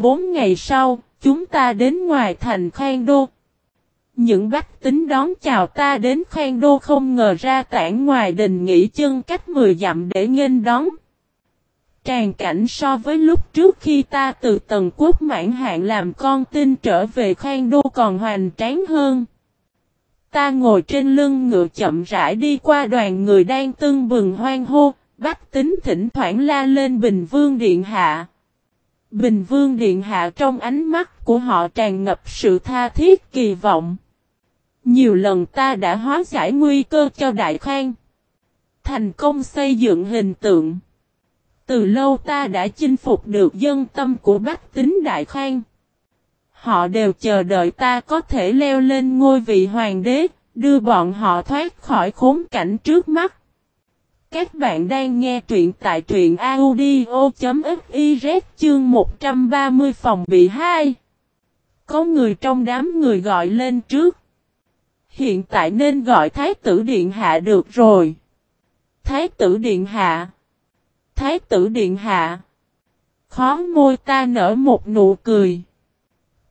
Bốn ngày sau, chúng ta đến ngoài thành Khang Đô. Những bách tính đón chào ta đến Khang Đô không ngờ ra tản ngoài đình nghỉ chân cách 10 dặm để nghênh đón. Tràn cảnh so với lúc trước khi ta từ Tần quốc mãn hạn làm con tin trở về Khang Đô còn hoành tráng hơn. Ta ngồi trên lưng ngựa chậm rãi đi qua đoàn người đang tưng bừng hoang hô, bách tính thỉnh thoảng la lên Bình Vương Điện Hạ. Bình Vương Điện Hạ trong ánh mắt của họ tràn ngập sự tha thiết kỳ vọng. Nhiều lần ta đã hóa giải nguy cơ cho Đại Khang. Thành công xây dựng hình tượng. Từ lâu ta đã chinh phục được dân tâm của bách tính Đại Khang. Họ đều chờ đợi ta có thể leo lên ngôi vị hoàng đế, đưa bọn họ thoát khỏi khốn cảnh trước mắt. Các bạn đang nghe truyện tại truyện audio.fiz chương 130 phòng bị 2. Có người trong đám người gọi lên trước. Hiện tại nên gọi Thái tử Điện Hạ được rồi. Thái tử Điện Hạ. Thái tử Điện Hạ. Khó môi ta nở một nụ cười.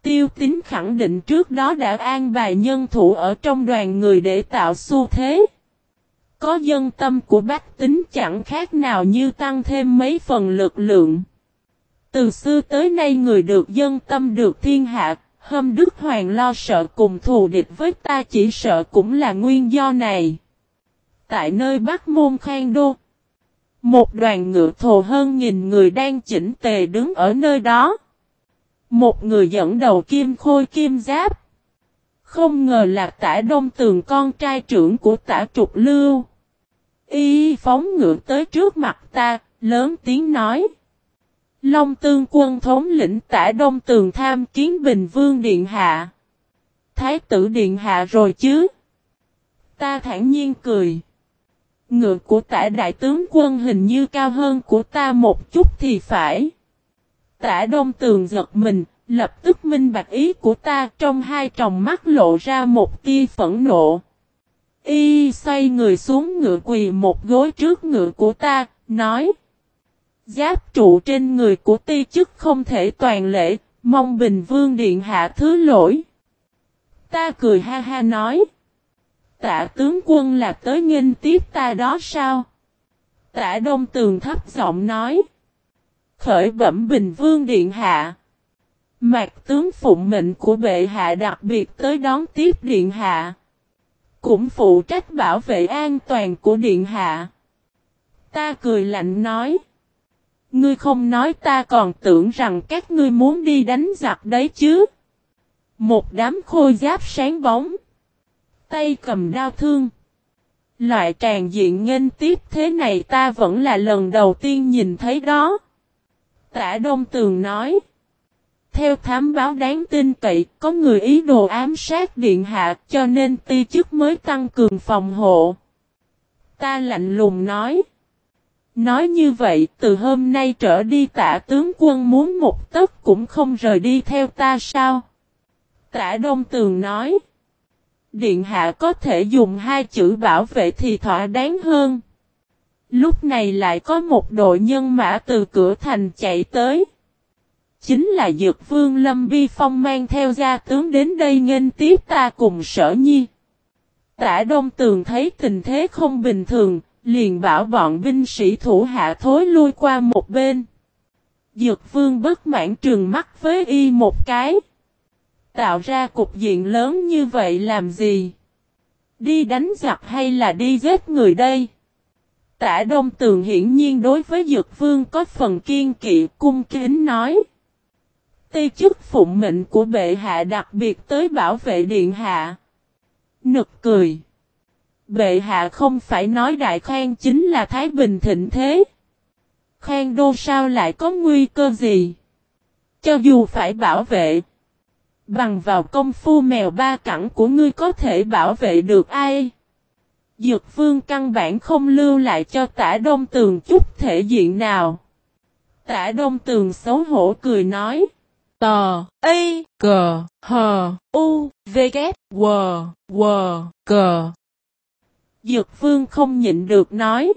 Tiêu tính khẳng định trước đó đã an bài nhân thủ ở trong đoàn người để tạo xu thế. Có dân tâm của bách tính chẳng khác nào như tăng thêm mấy phần lực lượng. Từ xưa tới nay người được dân tâm được thiên hạ, hâm đức hoàng lo sợ cùng thù địch với ta chỉ sợ cũng là nguyên do này. Tại nơi Bắc Môn Khang Đô, một đoàn ngựa thồ hơn nghìn người đang chỉnh tề đứng ở nơi đó. Một người dẫn đầu kim khôi kim giáp. Không ngờ là tả đông tường con trai trưởng của tả trục lưu. Y phóng ngựa tới trước mặt ta, lớn tiếng nói. Long tương quân thống lĩnh tả đông tường tham kiến Bình Vương Điện Hạ. Thái tử Điện Hạ rồi chứ? Ta thản nhiên cười. Ngựa của tả đại tướng quân hình như cao hơn của ta một chút thì phải. Tả đông tường giật mình, lập tức minh bạch ý của ta trong hai tròng mắt lộ ra một tia phẫn nộ. Y xoay người xuống ngựa quỳ một gối trước ngựa của ta, nói. Giáp trụ trên người của ti chức không thể toàn lễ, mong Bình Vương Điện Hạ thứ lỗi. Ta cười ha ha nói. Tạ tướng quân là tới nghênh tiếp ta đó sao? Tạ Đông Tường thấp giọng nói. Khởi bẩm Bình Vương Điện Hạ. Mạc tướng phụng mệnh của bệ hạ đặc biệt tới đón tiếp Điện Hạ. Cũng phụ trách bảo vệ an toàn của Điện Hạ. Ta cười lạnh nói. Ngươi không nói ta còn tưởng rằng các ngươi muốn đi đánh giặc đấy chứ. Một đám khôi giáp sáng bóng. Tay cầm đao thương. Loại tràn diện nghênh tiếp thế này ta vẫn là lần đầu tiên nhìn thấy đó. Tả Đông Tường nói. Theo thám báo đáng tin cậy, có người ý đồ ám sát điện hạ cho nên ti chức mới tăng cường phòng hộ. Ta lạnh lùng nói. Nói như vậy, từ hôm nay trở đi tả tướng quân muốn một tấc cũng không rời đi theo ta sao? Tả Đông Tường nói. Điện hạ có thể dùng hai chữ bảo vệ thì thỏa đáng hơn. Lúc này lại có một đội nhân mã từ cửa thành chạy tới. Chính là Dược Vương Lâm Vi Phong mang theo gia tướng đến đây nghênh tiếp ta cùng sở nhi. Tả Đông Tường thấy tình thế không bình thường, liền bảo bọn binh sĩ thủ hạ thối lui qua một bên. Dược Vương bất mãn trừng mắt với y một cái. Tạo ra cục diện lớn như vậy làm gì? Đi đánh giặc hay là đi giết người đây? Tả Đông Tường hiển nhiên đối với Dược Vương có phần kiên kỵ cung kính nói. Tây chức phụng mệnh của bệ hạ đặc biệt tới bảo vệ điện hạ. Nực cười. Bệ hạ không phải nói đại khang chính là Thái Bình thịnh thế. Khang đô sao lại có nguy cơ gì? Cho dù phải bảo vệ. Bằng vào công phu mèo ba cẳng của ngươi có thể bảo vệ được ai? Dược vương căn bản không lưu lại cho tả đông tường chút thể diện nào. Tả đông tường xấu hổ cười nói tờ A, cờ H, U, V, K, W, W, cờ Dược vương không nhịn được nói.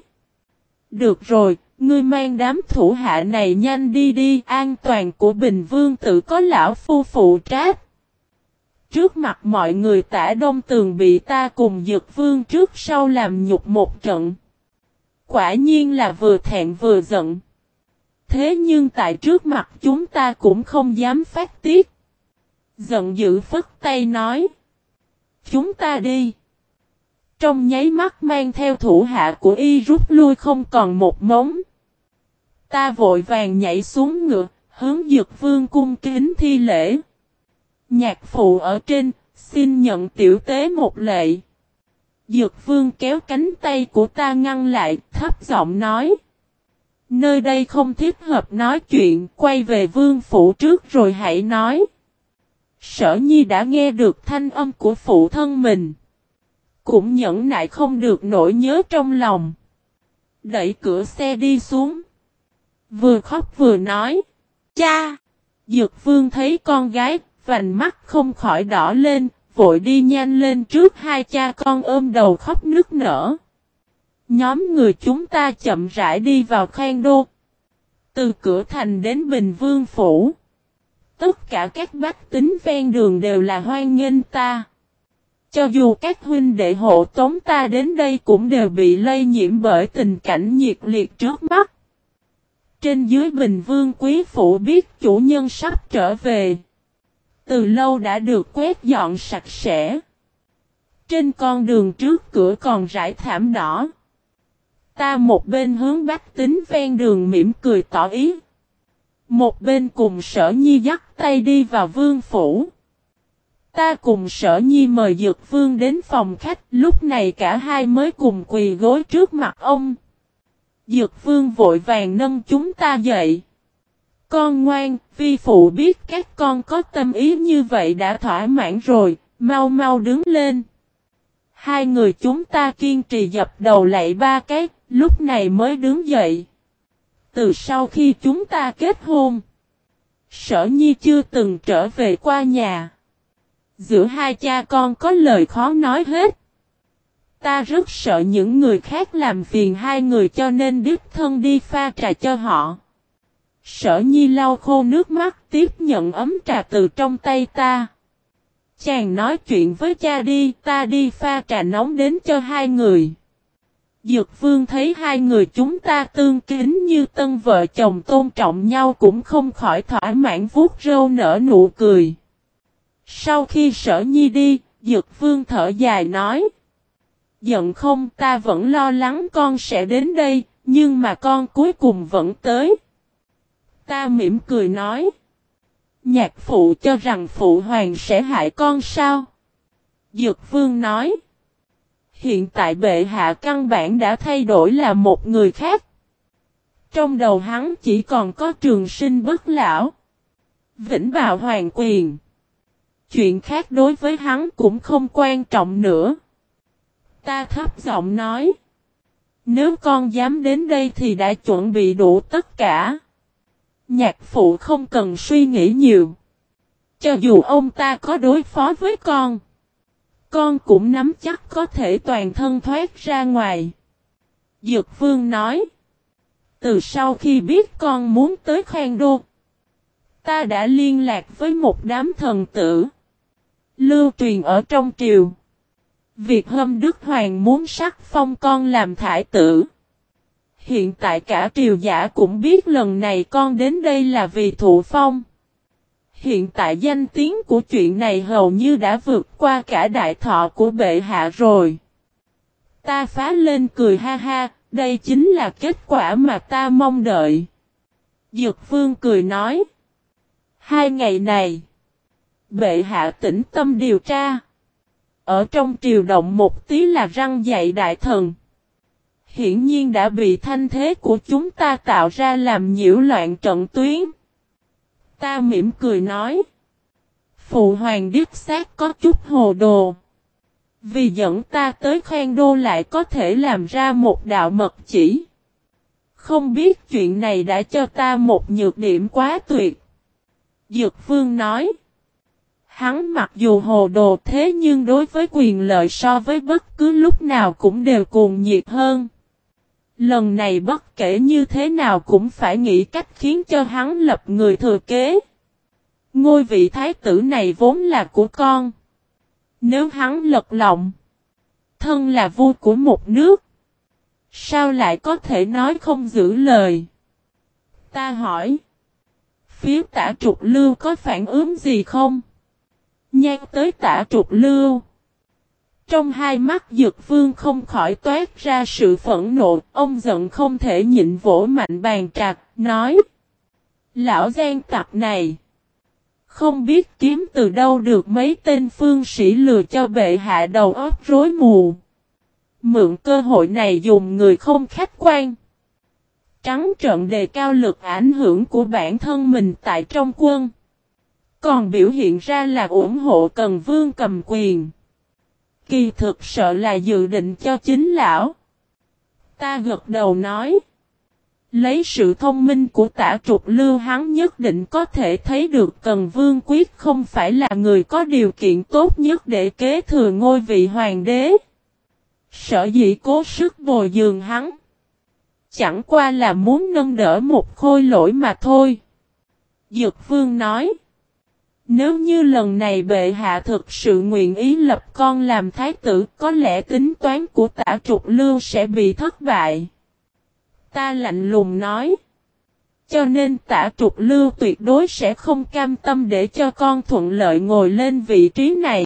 Được rồi, Ngươi mang đám thủ hạ này nhanh đi đi, an toàn của Bình Vương tự có lão phu phụ trách. Trước mặt mọi người tả đông tường bị ta cùng dược vương trước sau làm nhục một trận. Quả nhiên là vừa thẹn vừa giận. Thế nhưng tại trước mặt chúng ta cũng không dám phát tiết. Giận dữ phất tay nói. Chúng ta đi. Trong nháy mắt mang theo thủ hạ của y rút lui không còn một móng. Ta vội vàng nhảy xuống ngựa, hướng dược vương cung kính thi lễ. Nhạc phụ ở trên, xin nhận tiểu tế một lệ. Dược vương kéo cánh tay của ta ngăn lại, thấp giọng nói. Nơi đây không thích hợp nói chuyện, quay về vương phủ trước rồi hãy nói. Sở nhi đã nghe được thanh âm của phụ thân mình. Cũng nhẫn nại không được nỗi nhớ trong lòng. Đẩy cửa xe đi xuống. Vừa khóc vừa nói. Cha! Dược vương thấy con gái, vành mắt không khỏi đỏ lên, vội đi nhanh lên trước hai cha con ôm đầu khóc nức nở. Nhóm người chúng ta chậm rãi đi vào khoang đô. Từ cửa thành đến Bình Vương Phủ. Tất cả các bách tính ven đường đều là hoan nghênh ta. Cho dù các huynh đệ hộ tống ta đến đây cũng đều bị lây nhiễm bởi tình cảnh nhiệt liệt trước mắt. Trên dưới Bình Vương Quý Phủ biết chủ nhân sắp trở về. Từ lâu đã được quét dọn sạch sẽ. Trên con đường trước cửa còn rải thảm đỏ. Ta một bên hướng bách tính ven đường mỉm cười tỏ ý. Một bên cùng sở nhi dắt tay đi vào vương phủ. Ta cùng sở nhi mời dược vương đến phòng khách, lúc này cả hai mới cùng quỳ gối trước mặt ông. Dược vương vội vàng nâng chúng ta dậy. Con ngoan, vi phụ biết các con có tâm ý như vậy đã thỏa mãn rồi, mau mau đứng lên. Hai người chúng ta kiên trì dập đầu lạy ba cái, lúc này mới đứng dậy. Từ sau khi chúng ta kết hôn, sở nhi chưa từng trở về qua nhà. Giữa hai cha con có lời khó nói hết. Ta rất sợ những người khác làm phiền hai người cho nên đích thân đi pha trà cho họ. Sở nhi lau khô nước mắt tiếp nhận ấm trà từ trong tay ta. Chàng nói chuyện với cha đi, ta đi pha trà nóng đến cho hai người. Dược vương thấy hai người chúng ta tương kính như tân vợ chồng tôn trọng nhau cũng không khỏi thỏa mãn vuốt râu nở nụ cười. Sau khi sở nhi đi, Dược vương thở dài nói. Giận không ta vẫn lo lắng con sẽ đến đây, nhưng mà con cuối cùng vẫn tới. Ta mỉm cười nói. Nhạc phụ cho rằng phụ hoàng sẽ hại con sao? Dược vương nói. Hiện tại bệ hạ căn bản đã thay đổi là một người khác. Trong đầu hắn chỉ còn có trường sinh bất lão. Vĩnh bào hoàng quyền. Chuyện khác đối với hắn cũng không quan trọng nữa. Ta thấp giọng nói. Nếu con dám đến đây thì đã chuẩn bị đủ tất cả. Nhạc phụ không cần suy nghĩ nhiều. Cho dù ông ta có đối phó với con. Con cũng nắm chắc có thể toàn thân thoát ra ngoài. Dược vương nói. Từ sau khi biết con muốn tới khoang đô. Ta đã liên lạc với một đám thần tử. Lưu truyền ở trong triều. Việc hâm Đức Hoàng muốn sắc phong con làm thải tử. Hiện tại cả triều giả cũng biết lần này con đến đây là vì thụ phong. Hiện tại danh tiếng của chuyện này hầu như đã vượt qua cả đại thọ của bệ hạ rồi. Ta phá lên cười ha ha, đây chính là kết quả mà ta mong đợi. Dược vương cười nói. Hai ngày này, bệ hạ tĩnh tâm điều tra. Ở trong triều động một tí là răng dạy đại thần. Hiển nhiên đã bị thanh thế của chúng ta tạo ra làm nhiễu loạn trận tuyến. Ta mỉm cười nói. Phụ hoàng điếp xác có chút hồ đồ. Vì dẫn ta tới khoan đô lại có thể làm ra một đạo mật chỉ. Không biết chuyện này đã cho ta một nhược điểm quá tuyệt. Dược vương nói. Hắn mặc dù hồ đồ thế nhưng đối với quyền lợi so với bất cứ lúc nào cũng đều cuồng nhiệt hơn. Lần này bất kể như thế nào cũng phải nghĩ cách khiến cho hắn lập người thừa kế. Ngôi vị thái tử này vốn là của con. Nếu hắn lật lọng, thân là vua của một nước, sao lại có thể nói không giữ lời? Ta hỏi, phía tả trục lưu có phản ứng gì không? Nhan tới tả trục lưu. Trong hai mắt Dược Vương không khỏi toát ra sự phẫn nộ, ông giận không thể nhịn vỗ mạnh bàn trạc, nói Lão gian tặc này Không biết kiếm từ đâu được mấy tên phương sĩ lừa cho bệ hạ đầu óc rối mù. Mượn cơ hội này dùng người không khách quan. Trắng trận đề cao lực ảnh hưởng của bản thân mình tại trong quân Còn biểu hiện ra là ủng hộ Cần Vương cầm quyền. Kỳ thực sợ là dự định cho chính lão. Ta gật đầu nói. Lấy sự thông minh của tả trục lưu hắn nhất định có thể thấy được Cần Vương Quyết không phải là người có điều kiện tốt nhất để kế thừa ngôi vị hoàng đế. Sợ dĩ cố sức bồi dường hắn. Chẳng qua là muốn nâng đỡ một khôi lỗi mà thôi. Dược Vương nói. Nếu như lần này bệ hạ thực sự nguyện ý lập con làm thái tử, có lẽ tính toán của tả trục lưu sẽ bị thất bại. Ta lạnh lùng nói. Cho nên tả trục lưu tuyệt đối sẽ không cam tâm để cho con thuận lợi ngồi lên vị trí này.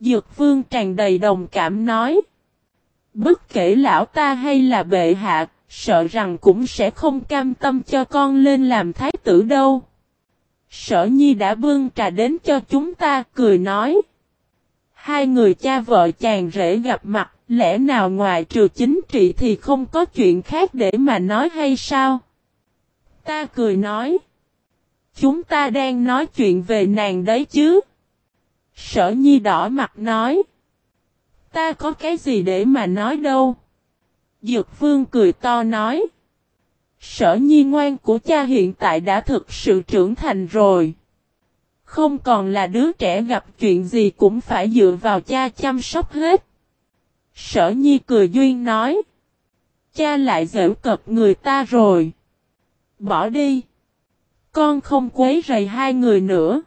Dược vương tràn đầy đồng cảm nói. Bất kể lão ta hay là bệ hạ, sợ rằng cũng sẽ không cam tâm cho con lên làm thái tử đâu. Sở nhi đã bưng trà đến cho chúng ta, cười nói. Hai người cha vợ chàng rể gặp mặt, lẽ nào ngoài trừ chính trị thì không có chuyện khác để mà nói hay sao? Ta cười nói. Chúng ta đang nói chuyện về nàng đấy chứ. Sở nhi đỏ mặt nói. Ta có cái gì để mà nói đâu. Dược vương cười to nói. Sở nhi ngoan của cha hiện tại đã thực sự trưởng thành rồi. Không còn là đứa trẻ gặp chuyện gì cũng phải dựa vào cha chăm sóc hết. Sở nhi cười duyên nói. Cha lại dễu cập người ta rồi. Bỏ đi. Con không quấy rầy hai người nữa.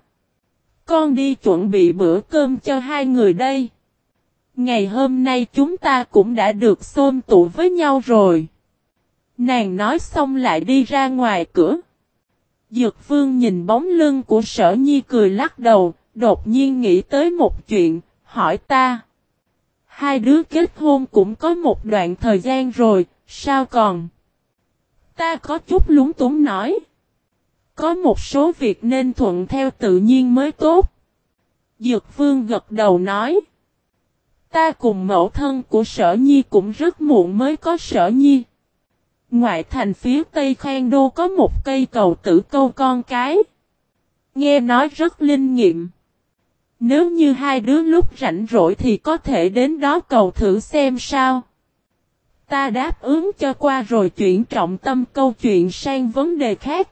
Con đi chuẩn bị bữa cơm cho hai người đây. Ngày hôm nay chúng ta cũng đã được xôm tụ với nhau rồi. Nàng nói xong lại đi ra ngoài cửa. Dược vương nhìn bóng lưng của sở nhi cười lắc đầu, đột nhiên nghĩ tới một chuyện, hỏi ta. Hai đứa kết hôn cũng có một đoạn thời gian rồi, sao còn? Ta có chút lúng túng nói. Có một số việc nên thuận theo tự nhiên mới tốt. Dược vương gật đầu nói. Ta cùng mẫu thân của sở nhi cũng rất muộn mới có sở nhi. Ngoại thành phía tây Khang Đô có một cây cầu tử câu con cái. Nghe nói rất linh nghiệm. Nếu như hai đứa lúc rảnh rỗi thì có thể đến đó cầu thử xem sao. Ta đáp ứng cho qua rồi chuyển trọng tâm câu chuyện sang vấn đề khác.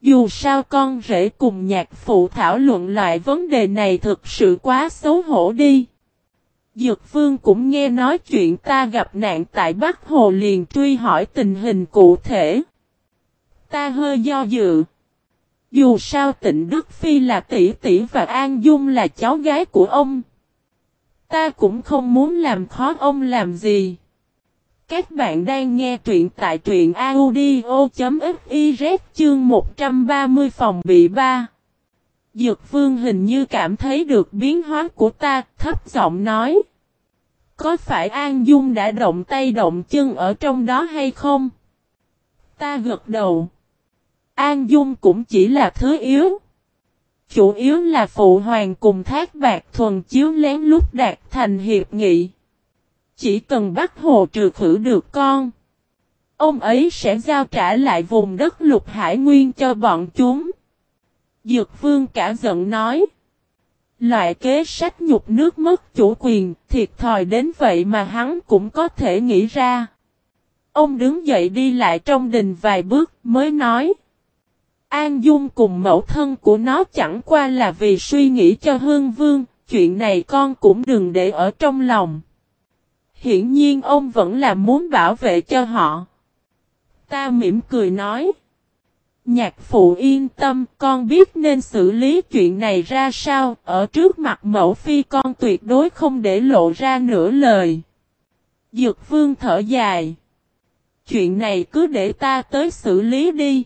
Dù sao con rể cùng nhạc phụ thảo luận loại vấn đề này thực sự quá xấu hổ đi. Dược Vương cũng nghe nói chuyện ta gặp nạn tại Bắc Hồ liền truy hỏi tình hình cụ thể. Ta hơi do dự. Dù sao tịnh Đức Phi là tỷ tỷ và An Dung là cháu gái của ông. Ta cũng không muốn làm khó ông làm gì. Các bạn đang nghe truyện tại truyện audio.fiz chương 130 phòng bị ba. Dược vương hình như cảm thấy được biến hóa của ta, thấp giọng nói. Có phải An Dung đã động tay động chân ở trong đó hay không? Ta gật đầu. An Dung cũng chỉ là thứ yếu. Chủ yếu là phụ hoàng cùng thác bạc thuần chiếu lén lút đạt thành hiệp nghị. Chỉ cần bắt hồ trừ khử được con. Ông ấy sẽ giao trả lại vùng đất lục hải nguyên cho bọn chúng. Dược vương cả giận nói. Loại kế sách nhục nước mất chủ quyền, thiệt thòi đến vậy mà hắn cũng có thể nghĩ ra. Ông đứng dậy đi lại trong đình vài bước mới nói. An Dung cùng mẫu thân của nó chẳng qua là vì suy nghĩ cho hương vương, chuyện này con cũng đừng để ở trong lòng. Hiển nhiên ông vẫn là muốn bảo vệ cho họ. Ta mỉm cười nói. Nhạc phụ yên tâm, con biết nên xử lý chuyện này ra sao, ở trước mặt mẫu phi con tuyệt đối không để lộ ra nửa lời. Dược vương thở dài. Chuyện này cứ để ta tới xử lý đi.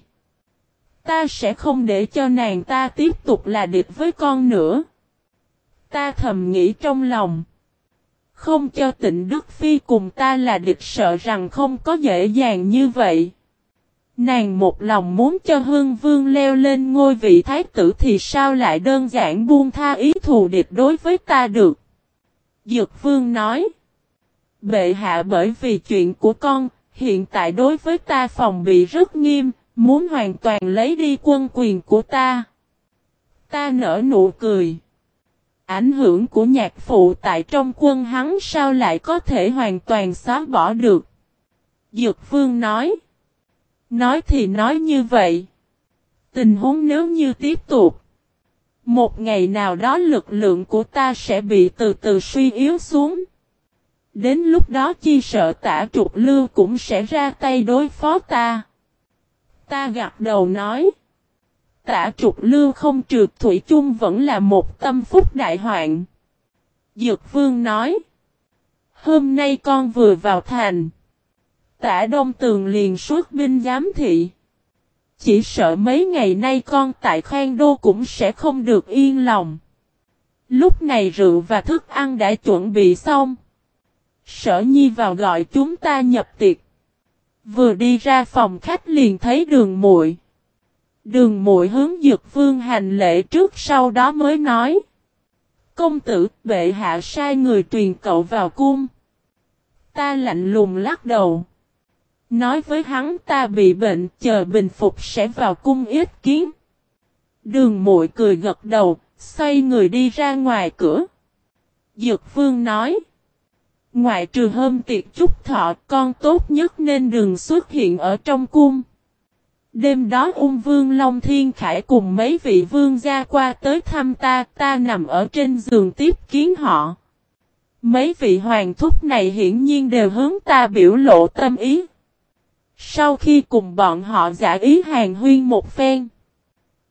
Ta sẽ không để cho nàng ta tiếp tục là địch với con nữa. Ta thầm nghĩ trong lòng. Không cho tịnh Đức Phi cùng ta là địch sợ rằng không có dễ dàng như vậy. Nàng một lòng muốn cho Hương Vương leo lên ngôi vị thái tử thì sao lại đơn giản buông tha ý thù địch đối với ta được. Dược Vương nói. Bệ hạ bởi vì chuyện của con, hiện tại đối với ta phòng bị rất nghiêm, muốn hoàn toàn lấy đi quân quyền của ta. Ta nở nụ cười. Ảnh hưởng của nhạc phụ tại trong quân hắn sao lại có thể hoàn toàn xóa bỏ được. Dược Vương nói. Nói thì nói như vậy. Tình huống nếu như tiếp tục. Một ngày nào đó lực lượng của ta sẽ bị từ từ suy yếu xuống. Đến lúc đó chi sợ tả trục lưu cũng sẽ ra tay đối phó ta. Ta gật đầu nói. Tả trục lưu không trượt thủy chung vẫn là một tâm phúc đại hoạn. Dược vương nói. Hôm nay con vừa vào thành. Tả Đông Tường liền suốt binh giám thị. Chỉ sợ mấy ngày nay con tại Khang Đô cũng sẽ không được yên lòng. Lúc này rượu và thức ăn đã chuẩn bị xong. Sở Nhi vào gọi chúng ta nhập tiệc. Vừa đi ra phòng khách liền thấy đường muội. Đường muội hướng dược vương hành lễ trước sau đó mới nói. Công tử, bệ hạ sai người truyền cậu vào cung. Ta lạnh lùng lắc đầu. Nói với hắn ta bị bệnh, chờ bình phục sẽ vào cung yết kiến. Đường muội cười gật đầu, xoay người đi ra ngoài cửa. Dược vương nói. Ngoại trừ hôm tiệc chúc thọ, con tốt nhất nên đừng xuất hiện ở trong cung. Đêm đó ung vương Long Thiên Khải cùng mấy vị vương gia qua tới thăm ta, ta nằm ở trên giường tiếp kiến họ. Mấy vị hoàng thúc này hiển nhiên đều hướng ta biểu lộ tâm ý. Sau khi cùng bọn họ giả ý hàng huyên một phen,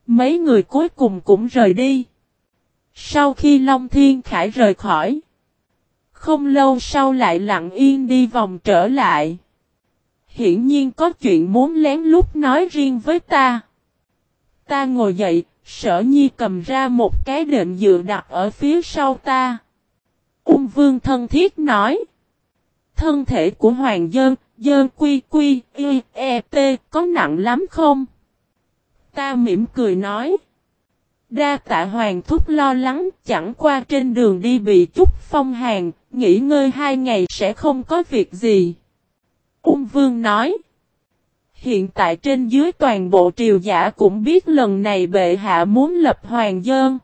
mấy người cuối cùng cũng rời đi. Sau khi Long Thiên Khải rời khỏi, không lâu sau lại lặng yên đi vòng trở lại. Hiển nhiên có chuyện muốn lén lút nói riêng với ta. Ta ngồi dậy, sở nhi cầm ra một cái đệm dựa đặt ở phía sau ta. Ung vương thân thiết nói. Thân thể của hoàng dân, dơ quy quy, y, e, t, có nặng lắm không? Ta mỉm cười nói. Đa tạ hoàng thúc lo lắng, chẳng qua trên đường đi bị chút phong hàn, nghỉ ngơi hai ngày sẽ không có việc gì. Ung vương nói. Hiện tại trên dưới toàn bộ triều giả cũng biết lần này bệ hạ muốn lập hoàng dơn.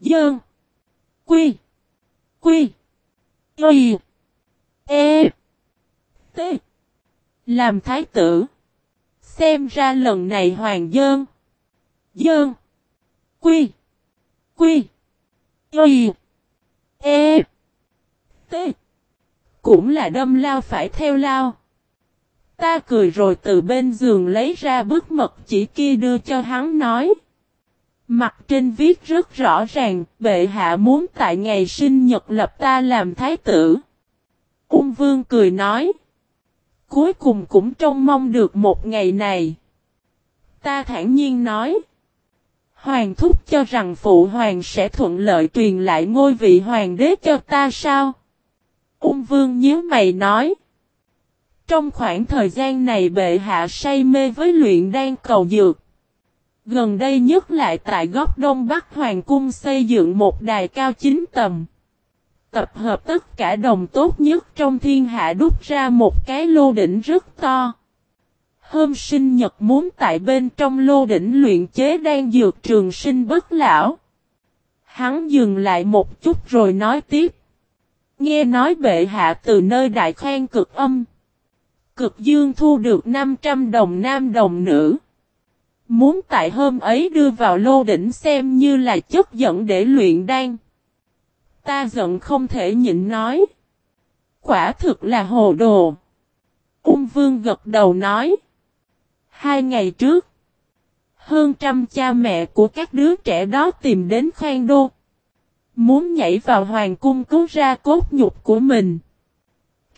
Dơn. Quy. Quy. Y. E tê. Làm thái tử. Xem ra lần này hoàng dơn. Dơn. Quy. Quy. Y. E. T. Cũng là đâm lao phải theo lao. Ta cười rồi từ bên giường lấy ra bức mật chỉ kia đưa cho hắn nói. Mặt trên viết rất rõ ràng, bệ hạ muốn tại ngày sinh nhật lập ta làm thái tử. Ung vương cười nói cuối cùng cũng trông mong được một ngày này. Ta thản nhiên nói. Hoàng thúc cho rằng phụ hoàng sẽ thuận lợi truyền lại ngôi vị hoàng đế cho ta sao? Ung vương nhớ mày nói. Trong khoảng thời gian này bệ hạ say mê với luyện đan cầu dược. Gần đây nhất lại tại góc đông bắc hoàng cung xây dựng một đài cao chín tầm tập hợp tất cả đồng tốt nhất trong thiên hạ đúc ra một cái lô đỉnh rất to. Hôm sinh nhật muốn tại bên trong lô đỉnh luyện chế đang dược trường sinh bất lão. Hắn dừng lại một chút rồi nói tiếp. Nghe nói bệ hạ từ nơi đại khoan cực âm. Cực dương thu được 500 đồng nam đồng nữ. Muốn tại hôm ấy đưa vào lô đỉnh xem như là chất dẫn để luyện đan. Ta giận không thể nhịn nói. Quả thực là hồ đồ. Ung vương gật đầu nói. Hai ngày trước. Hơn trăm cha mẹ của các đứa trẻ đó tìm đến khoan đô. Muốn nhảy vào hoàng cung cứu ra cốt nhục của mình.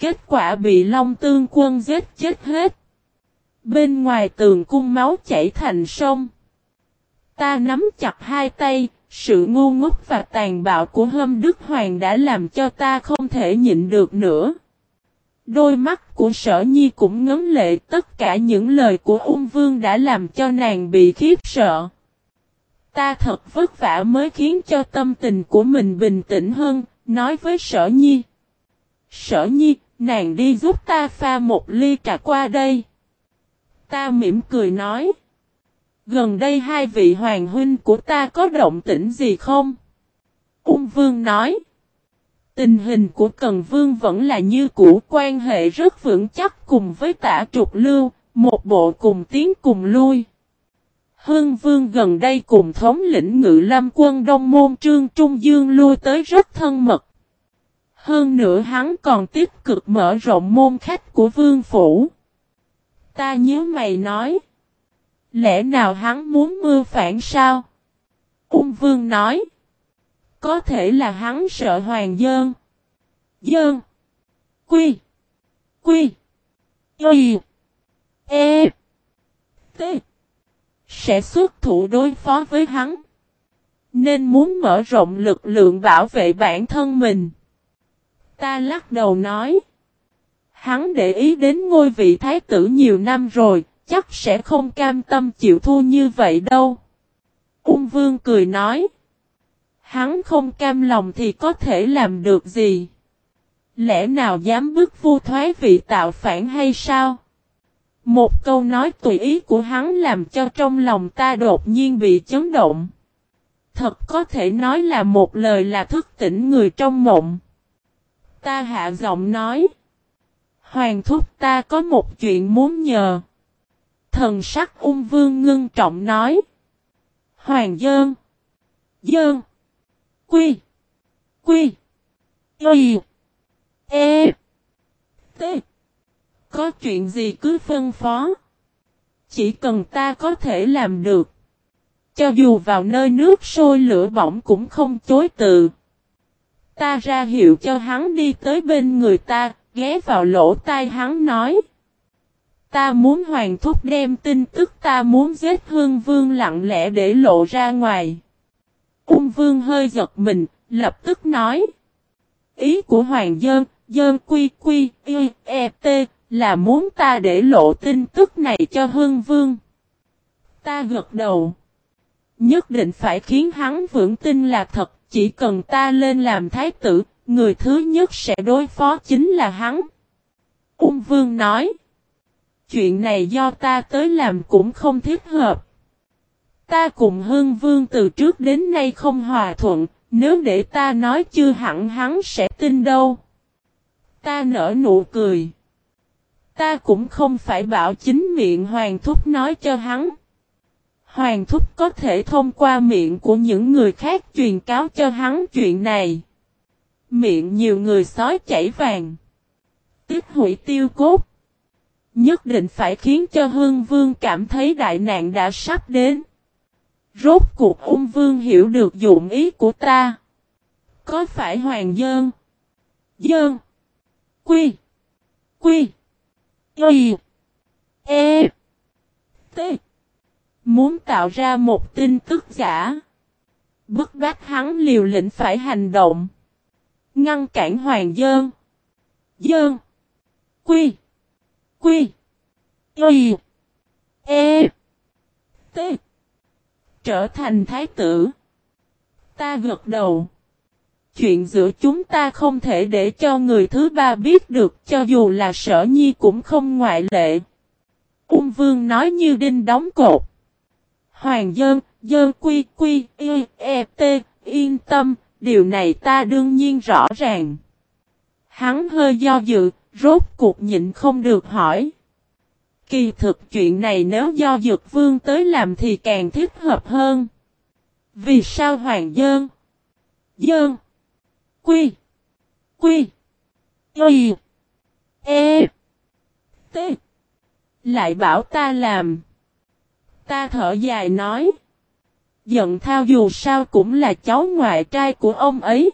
Kết quả bị Long Tương quân giết chết hết. Bên ngoài tường cung máu chảy thành sông. Ta nắm chặt hai tay, sự ngu ngốc và tàn bạo của hâm Đức Hoàng đã làm cho ta không thể nhịn được nữa. Đôi mắt của sở nhi cũng ngấm lệ tất cả những lời của ung vương đã làm cho nàng bị khiếp sợ. Ta thật vất vả mới khiến cho tâm tình của mình bình tĩnh hơn, nói với sở nhi. Sở nhi, nàng đi giúp ta pha một ly trà qua đây. Ta mỉm cười nói. Gần đây hai vị hoàng huynh của ta có động tĩnh gì không? Ung vương nói. Tình hình của Cần Vương vẫn là như cũ quan hệ rất vững chắc cùng với tả trục lưu, một bộ cùng tiến cùng lui. Hương Vương gần đây cùng thống lĩnh ngự lâm quân Đông Môn Trương Trung Dương lui tới rất thân mật. Hơn nữa hắn còn tiếp cực mở rộng môn khách của Vương Phủ. Ta nhớ mày nói. Lẽ nào hắn muốn mưa phản sao? Ung Vương nói. Có thể là hắn sợ Hoàng Dơn. Dơn. Quy. Quy. Y. E. T. Sẽ xuất thủ đối phó với hắn. Nên muốn mở rộng lực lượng bảo vệ bản thân mình. Ta lắc đầu nói. Hắn để ý đến ngôi vị thái tử nhiều năm rồi, chắc sẽ không cam tâm chịu thua như vậy đâu. Ung vương cười nói. Hắn không cam lòng thì có thể làm được gì? Lẽ nào dám bước vua thoái vị tạo phản hay sao? Một câu nói tùy ý của hắn làm cho trong lòng ta đột nhiên bị chấn động. Thật có thể nói là một lời là thức tỉnh người trong mộng. Ta hạ giọng nói. Hoàng thúc ta có một chuyện muốn nhờ. Thần sắc ung vương ngưng trọng nói. Hoàng dơn. Dơn. Quy. Quy. Y. E. T. Có chuyện gì cứ phân phó. Chỉ cần ta có thể làm được. Cho dù vào nơi nước sôi lửa bỏng cũng không chối từ. Ta ra hiệu cho hắn đi tới bên người ta, ghé vào lỗ tai hắn nói. Ta muốn hoàng thúc đem tin tức ta muốn giết hương vương lặng lẽ để lộ ra ngoài. Ung vương hơi giật mình, lập tức nói. Ý của hoàng dơn, dơn quy quy, y, e, t, là muốn ta để lộ tin tức này cho hương vương. Ta gật đầu. Nhất định phải khiến hắn vững tin là thật, chỉ cần ta lên làm thái tử, người thứ nhất sẽ đối phó chính là hắn. Ung vương nói. Chuyện này do ta tới làm cũng không thích hợp. Ta cùng hưng vương từ trước đến nay không hòa thuận, nếu để ta nói chưa hẳn hắn sẽ tin đâu. Ta nở nụ cười. Ta cũng không phải bảo chính miệng Hoàng Thúc nói cho hắn. Hoàng Thúc có thể thông qua miệng của những người khác truyền cáo cho hắn chuyện này. Miệng nhiều người sói chảy vàng. Tiếp hủy tiêu cốt. Nhất định phải khiến cho Hương Vương cảm thấy đại nạn đã sắp đến. Rốt cuộc ung vương hiểu được dụng ý của ta. Có phải Hoàng Dơn? Dơn. Quy. Quy. Y. E. T. Muốn tạo ra một tin tức giả. Bức bách hắn liều lĩnh phải hành động. Ngăn cản Hoàng Dơn. Dơn. Quy. Quy. Y. E. T. Trở thành thái tử. Ta gật đầu. Chuyện giữa chúng ta không thể để cho người thứ ba biết được cho dù là sở nhi cũng không ngoại lệ. Ung vương nói như đinh đóng cột. Hoàng dân, dân quy quy, y, e, t, yên tâm, điều này ta đương nhiên rõ ràng. Hắn hơi do dự, rốt cuộc nhịn không được hỏi. Kỳ thực chuyện này nếu do Dược Vương tới làm thì càng thích hợp hơn. Vì sao Hoàng Dơn? Dơn. Quy. Quy. Y. E. T. Lại bảo ta làm. Ta thở dài nói. Giận thao dù sao cũng là cháu ngoại trai của ông ấy.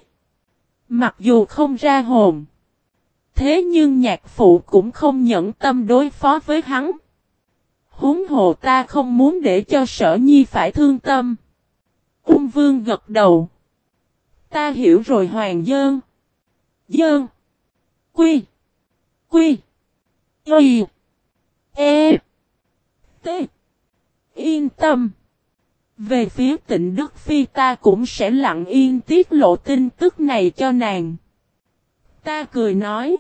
Mặc dù không ra hồn. Thế nhưng nhạc phụ cũng không nhẫn tâm đối phó với hắn. Huống hồ ta không muốn để cho sở nhi phải thương tâm. Ung vương gật đầu. Ta hiểu rồi hoàng dơn. Dơn. Quy. Quy. Y. E. T. Yên tâm. Về phía tịnh Đức Phi ta cũng sẽ lặng yên tiết lộ tin tức này cho nàng. Ta cười nói.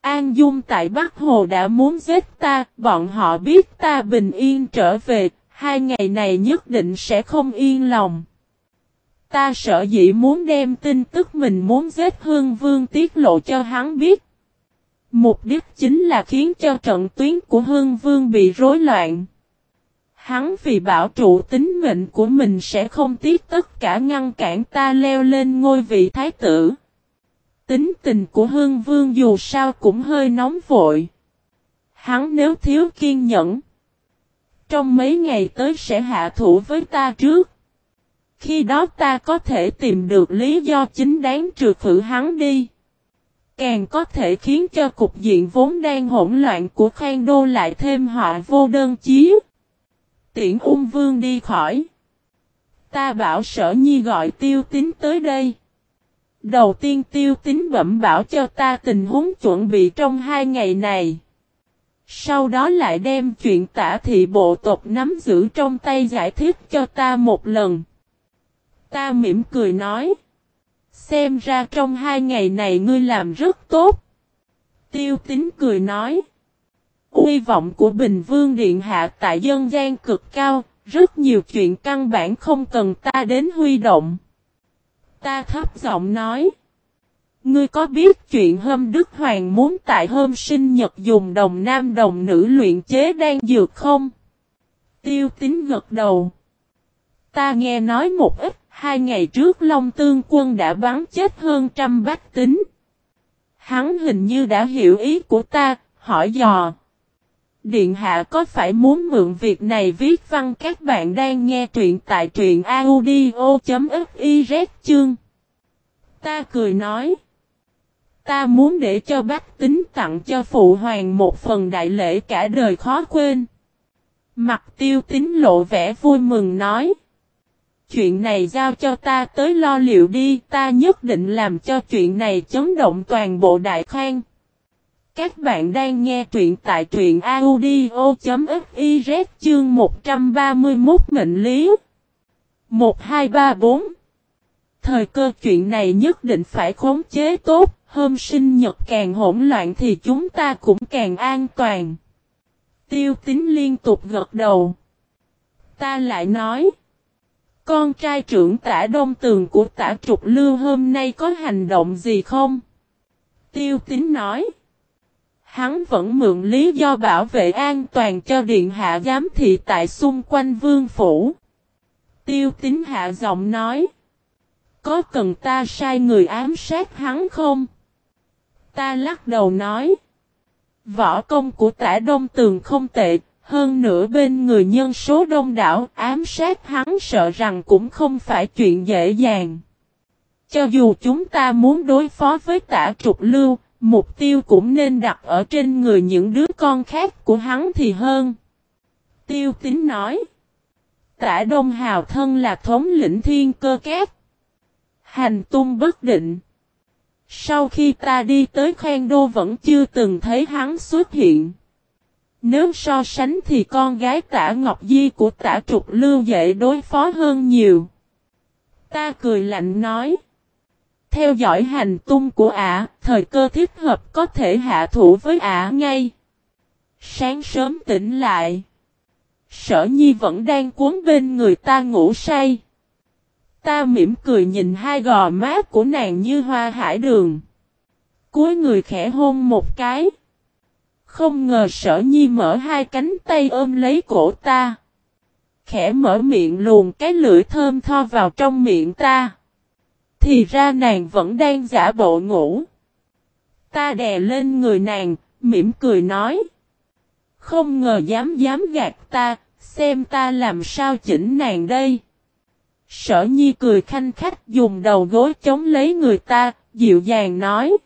An Dung tại Bắc Hồ đã muốn giết ta, bọn họ biết ta bình yên trở về, hai ngày này nhất định sẽ không yên lòng. Ta sợ dĩ muốn đem tin tức mình muốn giết Hương Vương tiết lộ cho hắn biết. Mục đích chính là khiến cho trận tuyến của Hương Vương bị rối loạn. Hắn vì bảo trụ tính mệnh của mình sẽ không tiếc tất cả ngăn cản ta leo lên ngôi vị thái tử. Tính tình của Hương Vương dù sao cũng hơi nóng vội. Hắn nếu thiếu kiên nhẫn. Trong mấy ngày tới sẽ hạ thủ với ta trước. Khi đó ta có thể tìm được lý do chính đáng trừ khử hắn đi. Càng có thể khiến cho cục diện vốn đang hỗn loạn của Khang Đô lại thêm họa vô đơn chí. Tiễn ung vương đi khỏi. Ta bảo sở nhi gọi tiêu tính tới đây. Đầu tiên tiêu tính bẩm bảo cho ta tình huống chuẩn bị trong hai ngày này. Sau đó lại đem chuyện tả thị bộ tộc nắm giữ trong tay giải thích cho ta một lần. Ta mỉm cười nói. Xem ra trong hai ngày này ngươi làm rất tốt. Tiêu tính cười nói. Uy vọng của Bình Vương Điện Hạ tại dân gian cực cao, rất nhiều chuyện căn bản không cần ta đến huy động. Ta thấp giọng nói. Ngươi có biết chuyện hôm Đức Hoàng muốn tại hôm sinh nhật dùng đồng nam đồng nữ luyện chế đan dược không? Tiêu tính gật đầu. Ta nghe nói một ít, hai ngày trước Long Tương quân đã bắn chết hơn trăm bách tính. Hắn hình như đã hiểu ý của ta, hỏi dò. Điện hạ có phải muốn mượn việc này viết văn các bạn đang nghe truyện tại truyện audio.fiz chương? Ta cười nói. Ta muốn để cho bác tính tặng cho phụ hoàng một phần đại lễ cả đời khó quên. Mặt tiêu tính lộ vẻ vui mừng nói. Chuyện này giao cho ta tới lo liệu đi, ta nhất định làm cho chuyện này chấn động toàn bộ đại khang. Các bạn đang nghe truyện tại truyện audio.fiz chương 131 mệnh lý. 1234 Thời cơ chuyện này nhất định phải khống chế tốt, hôm sinh nhật càng hỗn loạn thì chúng ta cũng càng an toàn. Tiêu tính liên tục gật đầu. Ta lại nói. Con trai trưởng tả đông tường của tả trục lưu hôm nay có hành động gì không? Tiêu tính nói. Hắn vẫn mượn lý do bảo vệ an toàn cho điện hạ giám thị tại xung quanh vương phủ. Tiêu tín hạ giọng nói. Có cần ta sai người ám sát hắn không? Ta lắc đầu nói. Võ công của tả đông tường không tệ, hơn nữa bên người nhân số đông đảo ám sát hắn sợ rằng cũng không phải chuyện dễ dàng. Cho dù chúng ta muốn đối phó với tả trục lưu, mục tiêu cũng nên đặt ở trên người những đứa con khác của hắn thì hơn. Tiêu tính nói. Tả Đông Hào thân là thống lĩnh thiên cơ cát. Hành tung bất định. Sau khi ta đi tới khoan đô vẫn chưa từng thấy hắn xuất hiện. Nếu so sánh thì con gái tả Ngọc Di của tả trục lưu dễ đối phó hơn nhiều. Ta cười lạnh nói. Theo dõi hành tung của ả, thời cơ thích hợp có thể hạ thủ với ả ngay. Sáng sớm tỉnh lại. Sở nhi vẫn đang cuốn bên người ta ngủ say. Ta mỉm cười nhìn hai gò má của nàng như hoa hải đường. Cuối người khẽ hôn một cái. Không ngờ sở nhi mở hai cánh tay ôm lấy cổ ta. Khẽ mở miệng luồn cái lưỡi thơm tho vào trong miệng ta. Thì ra nàng vẫn đang giả bộ ngủ. Ta đè lên người nàng, mỉm cười nói. Không ngờ dám dám gạt ta, xem ta làm sao chỉnh nàng đây. Sở nhi cười khanh khách dùng đầu gối chống lấy người ta, dịu dàng nói.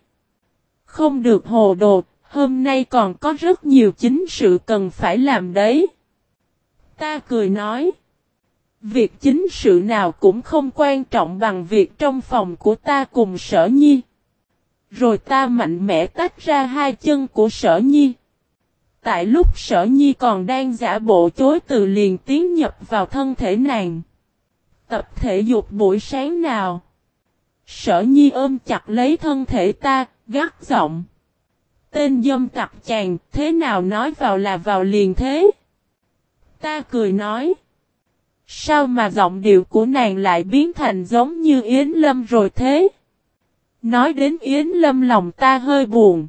Không được hồ đồ, hôm nay còn có rất nhiều chính sự cần phải làm đấy. Ta cười nói. Việc chính sự nào cũng không quan trọng bằng việc trong phòng của ta cùng sở nhi. Rồi ta mạnh mẽ tách ra hai chân của sở nhi. Tại lúc sở nhi còn đang giả bộ chối từ liền tiến nhập vào thân thể nàng. Tập thể dục buổi sáng nào. Sở nhi ôm chặt lấy thân thể ta, gắt giọng. Tên dâm tặc chàng, thế nào nói vào là vào liền thế? Ta cười nói. Sao mà giọng điệu của nàng lại biến thành giống như Yến Lâm rồi thế? Nói đến Yến Lâm lòng ta hơi buồn.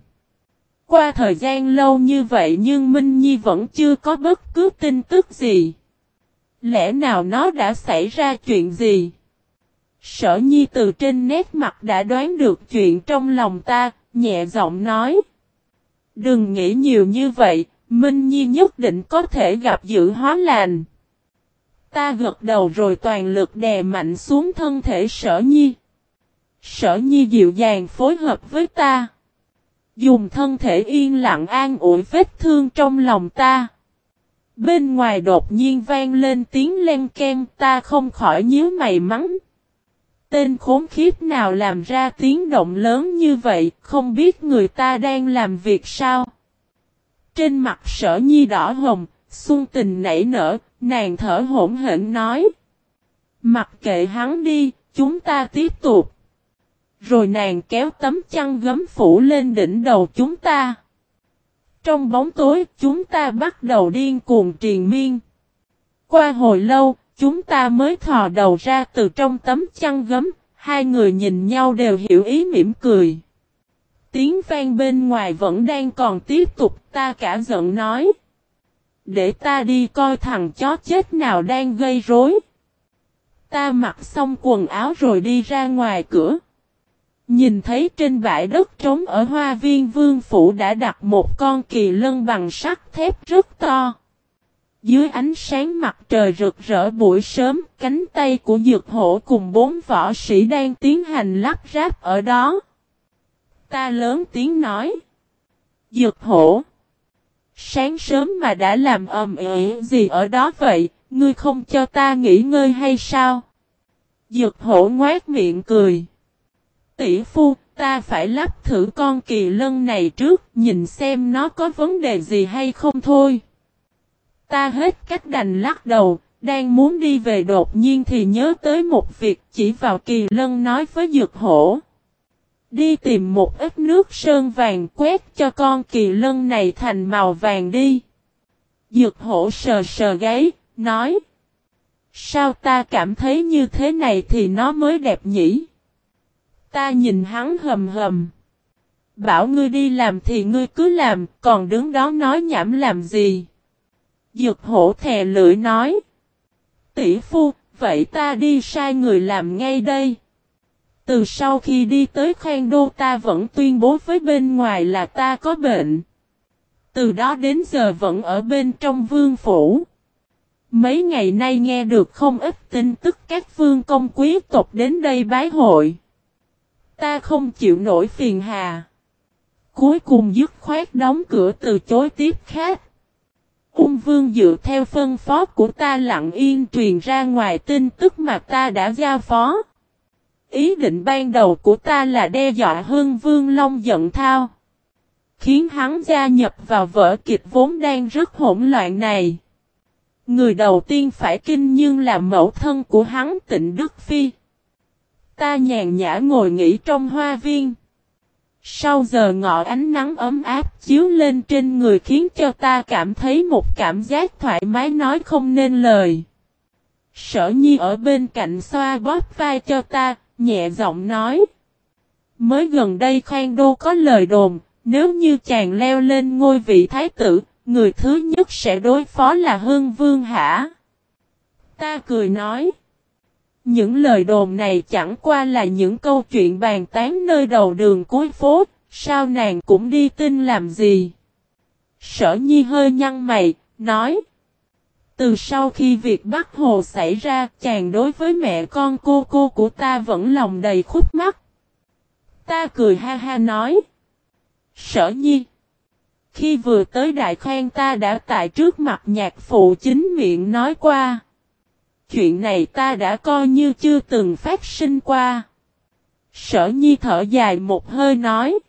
Qua thời gian lâu như vậy nhưng Minh Nhi vẫn chưa có bất cứ tin tức gì. Lẽ nào nó đã xảy ra chuyện gì? Sở Nhi từ trên nét mặt đã đoán được chuyện trong lòng ta, nhẹ giọng nói. Đừng nghĩ nhiều như vậy, Minh Nhi nhất định có thể gặp dự hóa lành. Ta gật đầu rồi toàn lực đè mạnh xuống thân thể sở nhi. Sở nhi dịu dàng phối hợp với ta. Dùng thân thể yên lặng an ủi vết thương trong lòng ta. Bên ngoài đột nhiên vang lên tiếng len ken ta không khỏi nhíu mày mắng. Tên khốn khiếp nào làm ra tiếng động lớn như vậy, không biết người ta đang làm việc sao. Trên mặt sở nhi đỏ hồng, xuân tình nảy nở, nàng thở hổn hển nói. Mặc kệ hắn đi, chúng ta tiếp tục. Rồi nàng kéo tấm chăn gấm phủ lên đỉnh đầu chúng ta. Trong bóng tối, chúng ta bắt đầu điên cuồng triền miên. Qua hồi lâu, chúng ta mới thò đầu ra từ trong tấm chăn gấm, hai người nhìn nhau đều hiểu ý mỉm cười. Tiếng vang bên ngoài vẫn đang còn tiếp tục, ta cả giận nói. Để ta đi coi thằng chó chết nào đang gây rối. Ta mặc xong quần áo rồi đi ra ngoài cửa. Nhìn thấy trên bãi đất trống ở hoa viên vương phủ đã đặt một con kỳ lân bằng sắt thép rất to. Dưới ánh sáng mặt trời rực rỡ buổi sớm, cánh tay của dược hổ cùng bốn võ sĩ đang tiến hành lắp ráp ở đó. Ta lớn tiếng nói. Dược hổ. Sáng sớm mà đã làm ầm ĩ gì ở đó vậy, ngươi không cho ta nghỉ ngơi hay sao? Dược hổ ngoát miệng cười. Tỷ phu, ta phải lắp thử con kỳ lân này trước, nhìn xem nó có vấn đề gì hay không thôi. Ta hết cách đành lắc đầu, đang muốn đi về đột nhiên thì nhớ tới một việc chỉ vào kỳ lân nói với dược hổ. Đi tìm một ít nước sơn vàng quét cho con kỳ lân này thành màu vàng đi. Dược hổ sờ sờ gáy, nói. Sao ta cảm thấy như thế này thì nó mới đẹp nhỉ? Ta nhìn hắn hầm hầm. Bảo ngươi đi làm thì ngươi cứ làm, còn đứng đó nói nhảm làm gì? Dược hổ thè lưỡi nói. Tỷ phu, vậy ta đi sai người làm ngay đây. Từ sau khi đi tới khoan đô ta vẫn tuyên bố với bên ngoài là ta có bệnh. Từ đó đến giờ vẫn ở bên trong vương phủ. Mấy ngày nay nghe được không ít tin tức các vương công quý tộc đến đây bái hội. Ta không chịu nổi phiền hà. Cuối cùng dứt khoát đóng cửa từ chối tiếp khách. Ung vương dựa theo phân phó của ta lặng yên truyền ra ngoài tin tức mà ta đã giao phó. Ý định ban đầu của ta là đe dọa hương vương long giận thao. Khiến hắn gia nhập vào vở kịch vốn đang rất hỗn loạn này. Người đầu tiên phải kinh nhưng là mẫu thân của hắn tịnh Đức Phi. Ta nhàn nhã ngồi nghỉ trong hoa viên. Sau giờ ngọ ánh nắng ấm áp chiếu lên trên người khiến cho ta cảm thấy một cảm giác thoải mái nói không nên lời. Sở nhi ở bên cạnh xoa bóp vai cho ta, nhẹ giọng nói. Mới gần đây khoan đô có lời đồn, nếu như chàng leo lên ngôi vị thái tử, người thứ nhất sẽ đối phó là Hương Vương hả? Ta cười nói. Những lời đồn này chẳng qua là những câu chuyện bàn tán nơi đầu đường cuối phố, Sao nàng cũng đi tin làm gì? Sở nhi hơi nhăn mày, nói. Từ sau khi việc bắt hồ xảy ra, chàng đối với mẹ con cô cô của ta vẫn lòng đầy khúc mắt. Ta cười ha ha nói. Sở nhi. Khi vừa tới đại khoan ta đã tại trước mặt nhạc phụ chính miệng nói qua. Chuyện này ta đã coi như chưa từng phát sinh qua. Sở nhi thở dài một hơi nói.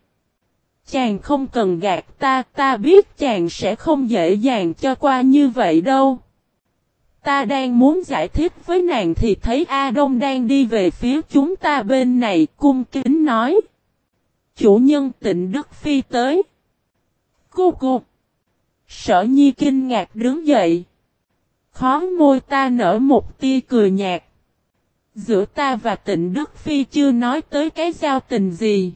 Chàng không cần gạt ta, ta biết chàng sẽ không dễ dàng cho qua như vậy đâu. Ta đang muốn giải thích với nàng thì thấy A Đông đang đi về phía chúng ta bên này, cung kính nói. Chủ nhân tịnh Đức Phi tới. Cô cô. Sở nhi kinh ngạc đứng dậy. Khó môi ta nở một tia cười nhạt. Giữa ta và tịnh Đức Phi chưa nói tới cái giao tình gì.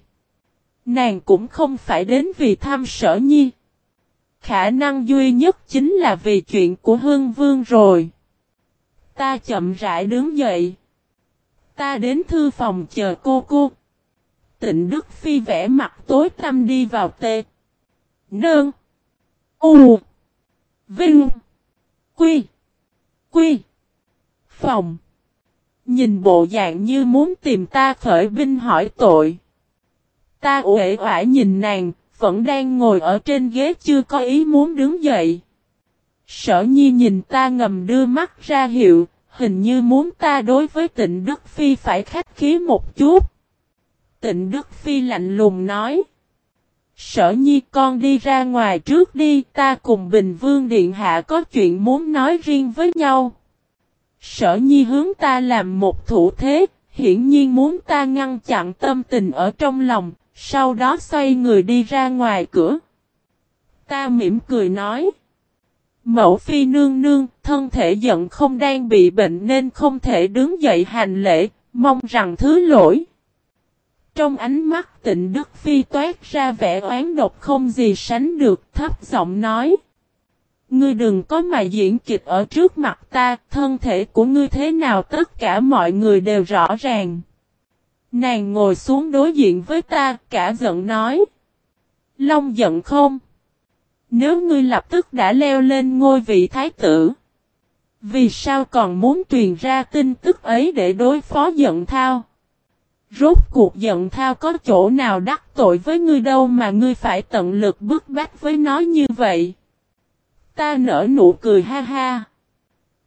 Nàng cũng không phải đến vì thăm sở nhi. Khả năng duy nhất chính là vì chuyện của Hương Vương rồi. Ta chậm rãi đứng dậy. Ta đến thư phòng chờ cô cô. Tịnh Đức Phi vẽ mặt tối tâm đi vào tê. Nương. U. Vinh. Quy. Quy. Phòng. Nhìn bộ dạng như muốn tìm ta khởi binh hỏi tội. Ta uể oải nhìn nàng, vẫn đang ngồi ở trên ghế chưa có ý muốn đứng dậy. Sở nhi nhìn ta ngầm đưa mắt ra hiệu, hình như muốn ta đối với tịnh Đức Phi phải khách khí một chút. Tịnh Đức Phi lạnh lùng nói. Sở nhi con đi ra ngoài trước đi, ta cùng Bình Vương Điện Hạ có chuyện muốn nói riêng với nhau. Sở nhi hướng ta làm một thủ thế, hiển nhiên muốn ta ngăn chặn tâm tình ở trong lòng, sau đó xoay người đi ra ngoài cửa. Ta mỉm cười nói. Mẫu phi nương nương, thân thể giận không đang bị bệnh nên không thể đứng dậy hành lễ, mong rằng thứ lỗi. Trong ánh mắt tịnh Đức Phi toát ra vẻ oán độc không gì sánh được, thấp giọng nói. Ngươi đừng có mà diễn kịch ở trước mặt ta, thân thể của ngươi thế nào tất cả mọi người đều rõ ràng. Nàng ngồi xuống đối diện với ta, cả giận nói. Long giận không? Nếu ngươi lập tức đã leo lên ngôi vị thái tử. Vì sao còn muốn truyền ra tin tức ấy để đối phó giận thao? Rốt cuộc giận thao có chỗ nào đắc tội với ngươi đâu mà ngươi phải tận lực bức bách với nó như vậy? Ta nở nụ cười ha ha.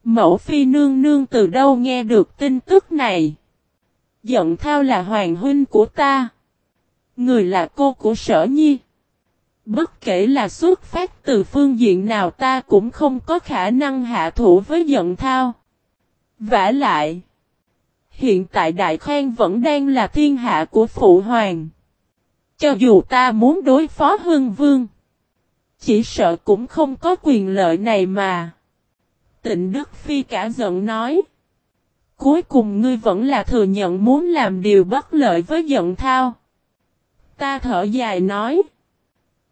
Mẫu phi nương nương từ đâu nghe được tin tức này? Giận thao là hoàng huynh của ta. Người là cô của sở nhi. Bất kể là xuất phát từ phương diện nào ta cũng không có khả năng hạ thủ với giận thao. vả lại. Hiện tại Đại Khang vẫn đang là thiên hạ của Phụ Hoàng. Cho dù ta muốn đối phó Hưng Vương. Chỉ sợ cũng không có quyền lợi này mà. Tịnh Đức Phi cả giận nói. Cuối cùng ngươi vẫn là thừa nhận muốn làm điều bất lợi với giận thao. Ta thở dài nói.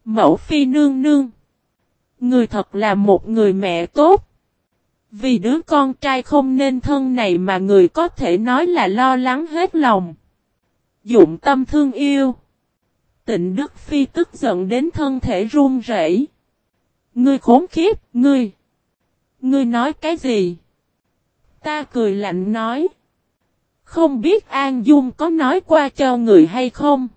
Mẫu phi nương nương. Người thật là một người mẹ tốt. Vì đứa con trai không nên thân này mà người có thể nói là lo lắng hết lòng. Dụng tâm thương yêu. Tịnh Đức Phi tức giận đến thân thể run rẩy. Ngươi khốn khiếp, ngươi. Ngươi nói cái gì? Ta cười lạnh nói. Không biết An Dung có nói qua cho người hay không?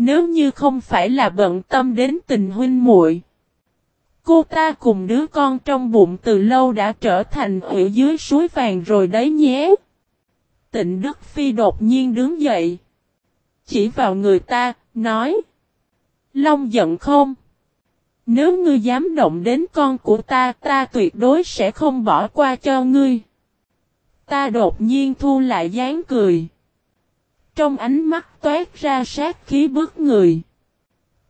Nếu như không phải là bận tâm đến tình huynh muội Cô ta cùng đứa con trong bụng từ lâu đã trở thành ở dưới suối vàng rồi đấy nhé. Tịnh Đức Phi đột nhiên đứng dậy. Chỉ vào người ta, nói. Long giận không? Nếu ngươi dám động đến con của ta, ta tuyệt đối sẽ không bỏ qua cho ngươi. Ta đột nhiên thu lại dáng cười. Trong ánh mắt toát ra sát khí bước người.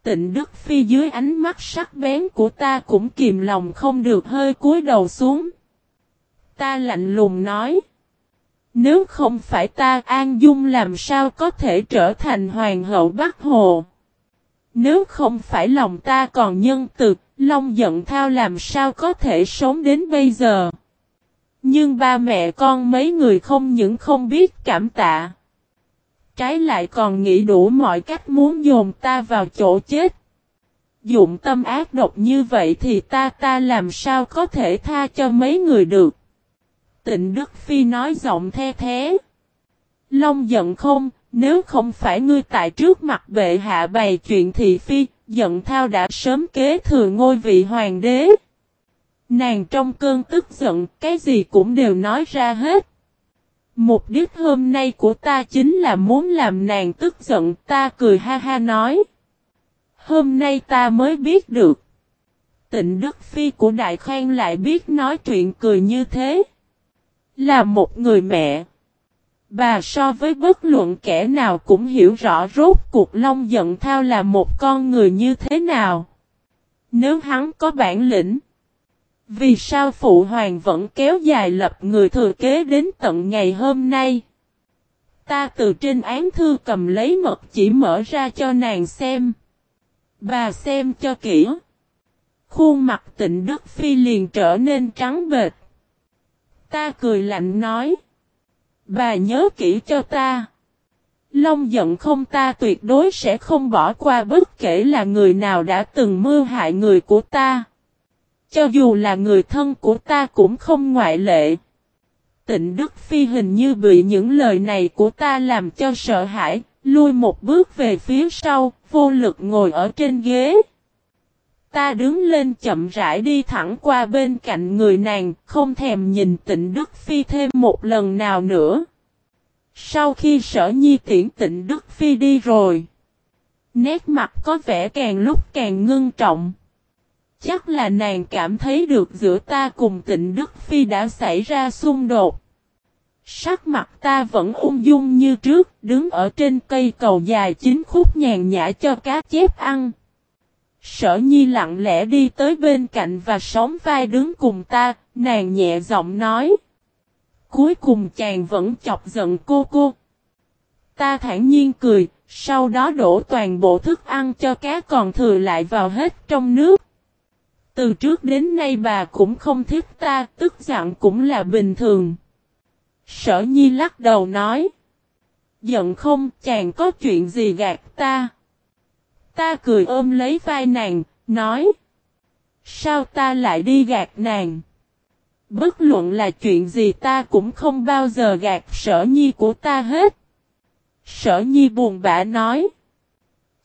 Tịnh Đức Phi dưới ánh mắt sắc bén của ta cũng kìm lòng không được hơi cúi đầu xuống. Ta lạnh lùng nói. Nếu không phải ta An Dung làm sao có thể trở thành hoàng hậu Bắc Hồ. Nếu không phải lòng ta còn nhân từ, Long giận thao làm sao có thể sống đến bây giờ. Nhưng ba mẹ con mấy người không những không biết cảm tạ trái lại còn nghĩ đủ mọi cách muốn dồn ta vào chỗ chết. Dụng tâm ác độc như vậy thì ta ta làm sao có thể tha cho mấy người được. Tịnh Đức Phi nói giọng the thế. Long giận không, nếu không phải ngươi tại trước mặt bệ hạ bày chuyện thị phi, giận thao đã sớm kế thừa ngôi vị hoàng đế. Nàng trong cơn tức giận, cái gì cũng đều nói ra hết. Mục đích hôm nay của ta chính là muốn làm nàng tức giận, ta cười ha ha nói. Hôm nay ta mới biết được. Tịnh Đức Phi của Đại Khang lại biết nói chuyện cười như thế. Là một người mẹ. Bà so với bất luận kẻ nào cũng hiểu rõ rốt cuộc Long giận thao là một con người như thế nào. Nếu hắn có bản lĩnh. Vì sao Phụ Hoàng vẫn kéo dài lập người thừa kế đến tận ngày hôm nay? Ta từ trên án thư cầm lấy mật chỉ mở ra cho nàng xem. Bà xem cho kỹ. Khuôn mặt tịnh Đức Phi liền trở nên trắng bệt. Ta cười lạnh nói. Bà nhớ kỹ cho ta. Long giận không ta tuyệt đối sẽ không bỏ qua bất kể là người nào đã từng mưu hại người của ta. Cho dù là người thân của ta cũng không ngoại lệ. Tịnh Đức Phi hình như bị những lời này của ta làm cho sợ hãi, lui một bước về phía sau, vô lực ngồi ở trên ghế. Ta đứng lên chậm rãi đi thẳng qua bên cạnh người nàng, không thèm nhìn tịnh Đức Phi thêm một lần nào nữa. Sau khi sở nhi tiễn tịnh Đức Phi đi rồi, nét mặt có vẻ càng lúc càng ngưng trọng. Chắc là nàng cảm thấy được giữa ta cùng tịnh Đức Phi đã xảy ra xung đột. Sắc mặt ta vẫn ung dung như trước, đứng ở trên cây cầu dài chính khúc nhàn nhã cho cá chép ăn. Sở nhi lặng lẽ đi tới bên cạnh và sóng vai đứng cùng ta, nàng nhẹ giọng nói. Cuối cùng chàng vẫn chọc giận cô cô. Ta thản nhiên cười, sau đó đổ toàn bộ thức ăn cho cá còn thừa lại vào hết trong nước. Từ trước đến nay bà cũng không thích ta, tức giận cũng là bình thường. Sở nhi lắc đầu nói. Giận không, chàng có chuyện gì gạt ta? Ta cười ôm lấy vai nàng, nói. Sao ta lại đi gạt nàng? Bất luận là chuyện gì ta cũng không bao giờ gạt sở nhi của ta hết. Sở nhi buồn bã nói.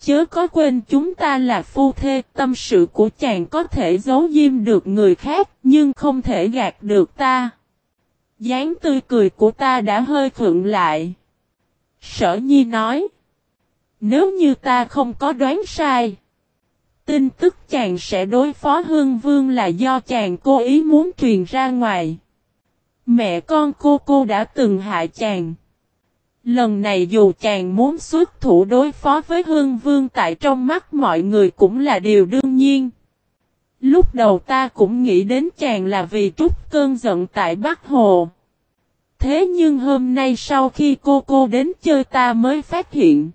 Chớ có quên chúng ta là phu thê, tâm sự của chàng có thể giấu diêm được người khác, nhưng không thể gạt được ta. dáng tươi cười của ta đã hơi khượng lại. Sở nhi nói. Nếu như ta không có đoán sai. Tin tức chàng sẽ đối phó hương vương là do chàng cố ý muốn truyền ra ngoài. Mẹ con cô cô đã từng hại chàng. Lần này dù chàng muốn xuất thủ đối phó với hương vương tại trong mắt mọi người cũng là điều đương nhiên. Lúc đầu ta cũng nghĩ đến chàng là vì trút cơn giận tại Bắc Hồ. Thế nhưng hôm nay sau khi cô cô đến chơi ta mới phát hiện.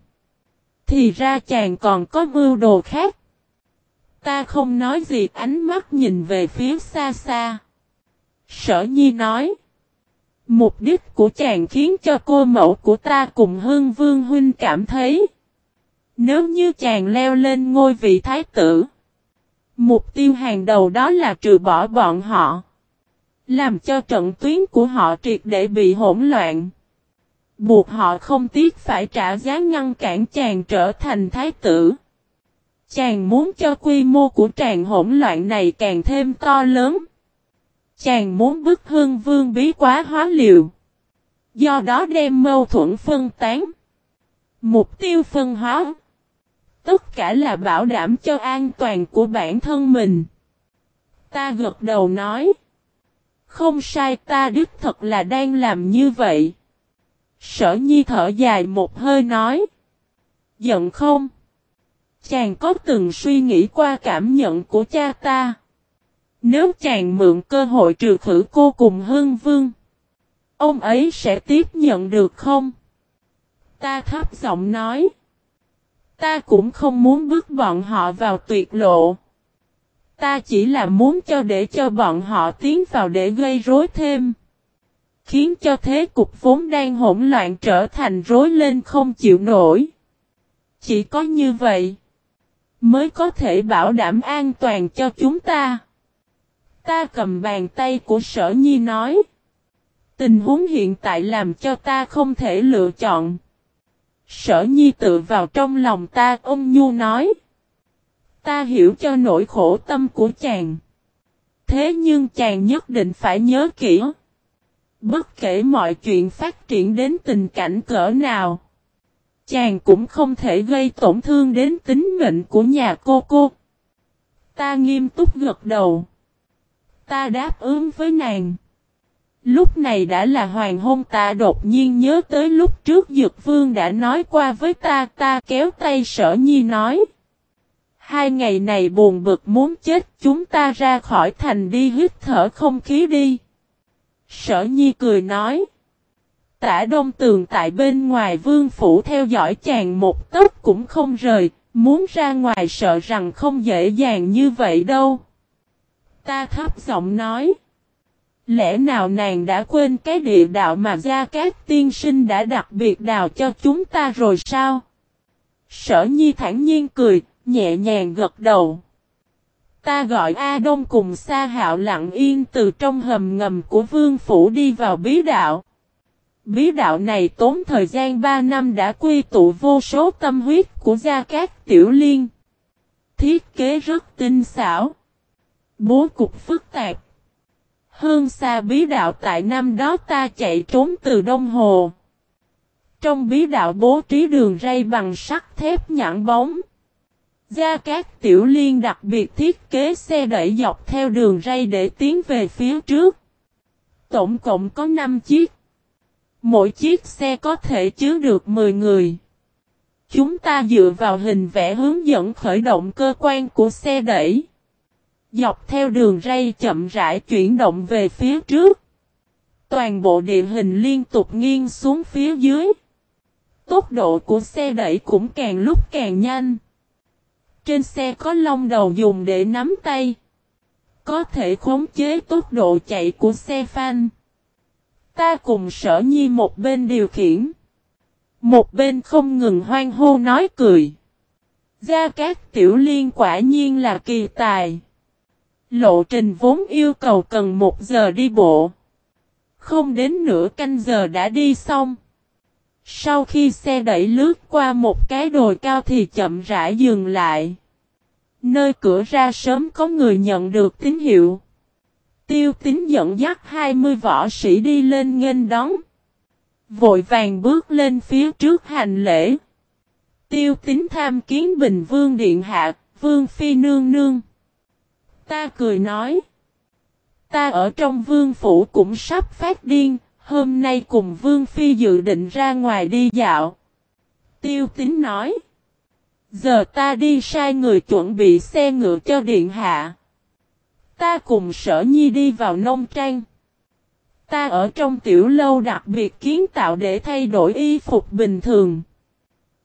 Thì ra chàng còn có mưu đồ khác. Ta không nói gì, ánh mắt nhìn về phía xa xa. Sở nhi nói. Mục đích của chàng khiến cho cô mẫu của ta cùng hương vương huynh cảm thấy. Nếu như chàng leo lên ngôi vị thái tử. Mục tiêu hàng đầu đó là trừ bỏ bọn họ. Làm cho trận tuyến của họ triệt để bị hỗn loạn. Buộc họ không tiếc phải trả giá ngăn cản chàng trở thành thái tử. Chàng muốn cho quy mô của tràng hỗn loạn này càng thêm to lớn. Chàng muốn bức hương vương bí quá hóa liều. Do đó đem mâu thuẫn phân tán. Mục tiêu phân hóa. Tất cả là bảo đảm cho an toàn của bản thân mình. Ta gật đầu nói. Không sai, ta đích thật là đang làm như vậy. Sở nhi thở dài một hơi nói. Giận không? Chàng có từng suy nghĩ qua cảm nhận của cha ta. Nếu chàng mượn cơ hội trừ khử cô cùng hương vương. Ông ấy sẽ tiếp nhận được không? Ta thấp giọng nói. Ta cũng không muốn bước bọn họ vào tuyệt lộ. Ta chỉ là muốn cho để cho bọn họ tiến vào để gây rối thêm. khiến cho thế cục vốn đang hỗn loạn trở thành rối lên không chịu nổi. Chỉ có như vậy, mới có thể bảo đảm an toàn cho chúng ta. Ta cầm bàn tay của sở nhi nói. Tình huống hiện tại làm cho ta không thể lựa chọn. Sở nhi tự vào trong lòng ta, ông Nhu nói. Ta hiểu cho nỗi khổ tâm của chàng. Thế nhưng chàng nhất định phải nhớ kỹ. Bất kể mọi chuyện phát triển đến tình cảnh cỡ nào. Chàng cũng không thể gây tổn thương đến tính mệnh của nhà cô cô. Ta nghiêm túc gật đầu. Ta đáp ứng với nàng. Lúc này đã là hoàng hôn ta đột nhiên nhớ tới lúc trước Dược Vương đã nói qua với ta ta kéo tay sở nhi nói. Hai ngày này buồn bực muốn chết chúng ta ra khỏi thành đi hít thở không khí đi. Sở nhi cười nói. Tả đông tường tại bên ngoài vương phủ theo dõi chàng một tấc cũng không rời, muốn ra ngoài sợ rằng không dễ dàng như vậy đâu. Ta thấp giọng nói. Lẽ nào nàng đã quên cái địa đạo mà Gia Cát tiên sinh đã đặc biệt đào cho chúng ta rồi sao? Sở nhi thản nhiên cười, nhẹ nhàng gật đầu. Ta gọi A Đông cùng Sa Hạo lặng yên từ trong hầm ngầm của vương phủ đi vào bí đạo. Bí đạo này tốn thời gian 3 năm đã quy tụ vô số tâm huyết của Gia Cát Tiểu Liên. Thiết kế rất tinh xảo. Bố cục phức tạp. Hơn xa bí đạo tại năm đó ta chạy trốn từ Đông Hồ. Trong bí đạo bố trí đường ray bằng sắt thép nhẵn bóng. Gia Cát Tiểu Liên đặc biệt thiết kế xe đẩy dọc theo đường ray để tiến về phía trước. Tổng cộng có 5 chiếc. Mỗi chiếc xe có thể chứa được 10 người. Chúng ta dựa vào hình vẽ hướng dẫn khởi động cơ quan của xe đẩy. Dọc theo đường ray chậm rãi chuyển động về phía trước. Toàn bộ địa hình liên tục nghiêng xuống phía dưới. Tốc độ của xe đẩy cũng càng lúc càng nhanh. Trên xe có lông đầu dùng để nắm tay. Có thể khống chế tốc độ chạy của xe phanh. Ta cùng sở nhi một bên điều khiển. Một bên không ngừng hoang hô nói cười. Gia Cát Tiểu Liên quả nhiên là kỳ tài. Lộ trình vốn yêu cầu cần một giờ đi bộ. Không đến nửa canh giờ đã đi xong. Sau khi xe đẩy lướt qua một cái đồi cao thì chậm rãi dừng lại. Nơi cửa ra sớm có người nhận được tín hiệu. Tiêu tính dẫn dắt 20 võ sĩ đi lên nghênh đón. Vội vàng bước lên phía trước hành lễ. Tiêu tính tham kiến Bình Vương Điện Hạ, Vương Phi Nương Nương. Ta cười nói. Ta ở trong vương phủ cũng sắp phát điên, hôm nay cùng vương phi dự định ra ngoài đi dạo. Tiêu tính nói. Giờ ta đi sai người chuẩn bị xe ngựa cho điện hạ. Ta cùng sở nhi đi vào nông trang. Ta ở trong tiểu lâu đặc biệt kiến tạo để thay đổi y phục bình thường.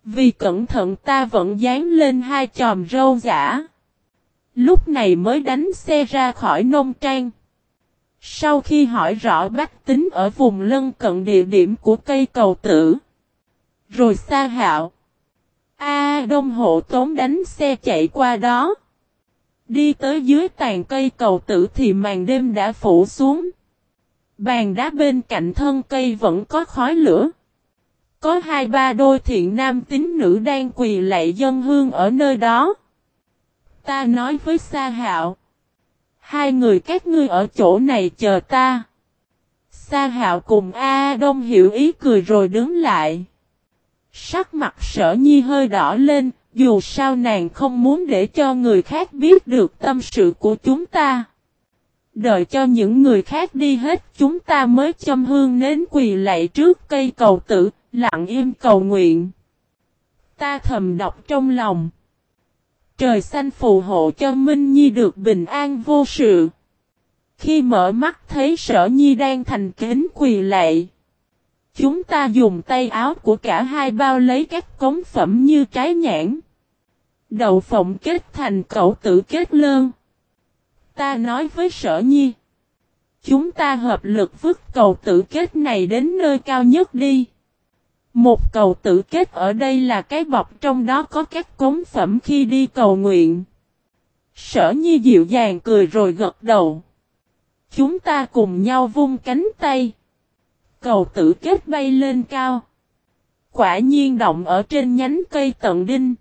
Vì cẩn thận ta vẫn dán lên hai chòm râu giả. Lúc này mới đánh xe ra khỏi nông trang. Sau khi hỏi rõ bách tính ở vùng lân cận địa điểm của cây cầu tử. Rồi xa hạo. A đông hộ tốn đánh xe chạy qua đó. Đi tới dưới tàn cây cầu tử thì màn đêm đã phủ xuống. Bàn đá bên cạnh thân cây vẫn có khói lửa. Có hai ba đôi thiện nam tín nữ đang quỳ lạy dân hương ở nơi đó. Ta nói với Sa Hạo. Hai người các ngươi ở chỗ này chờ ta. Sa Hạo cùng A Đông hiểu ý cười rồi đứng lại. Sắc mặt sở nhi hơi đỏ lên, dù sao nàng không muốn để cho người khác biết được tâm sự của chúng ta. Đợi cho những người khác đi hết chúng ta mới châm hương nến quỳ lạy trước cây cầu tử, lặng im cầu nguyện. Ta thầm đọc trong lòng. Trời xanh phù hộ cho Minh Nhi được bình an vô sự. Khi mở mắt thấy sở nhi đang thành kính quỳ lạy. Chúng ta dùng tay áo của cả hai bao lấy các cống phẩm như trái nhãn. Đậu phộng kết thành cậu tử kết lơn. Ta nói với sở nhi. chúng ta hợp lực vứt cầu tử kết này đến nơi cao nhất đi. Một cầu tử kết ở đây là cái bọc, trong đó có các cống phẩm khi đi cầu nguyện. Sở nhi dịu dàng cười rồi gật đầu. Chúng ta cùng nhau vung cánh tay. Cầu tử kết bay lên cao. Quả nhiên động ở trên nhánh cây tận đinh.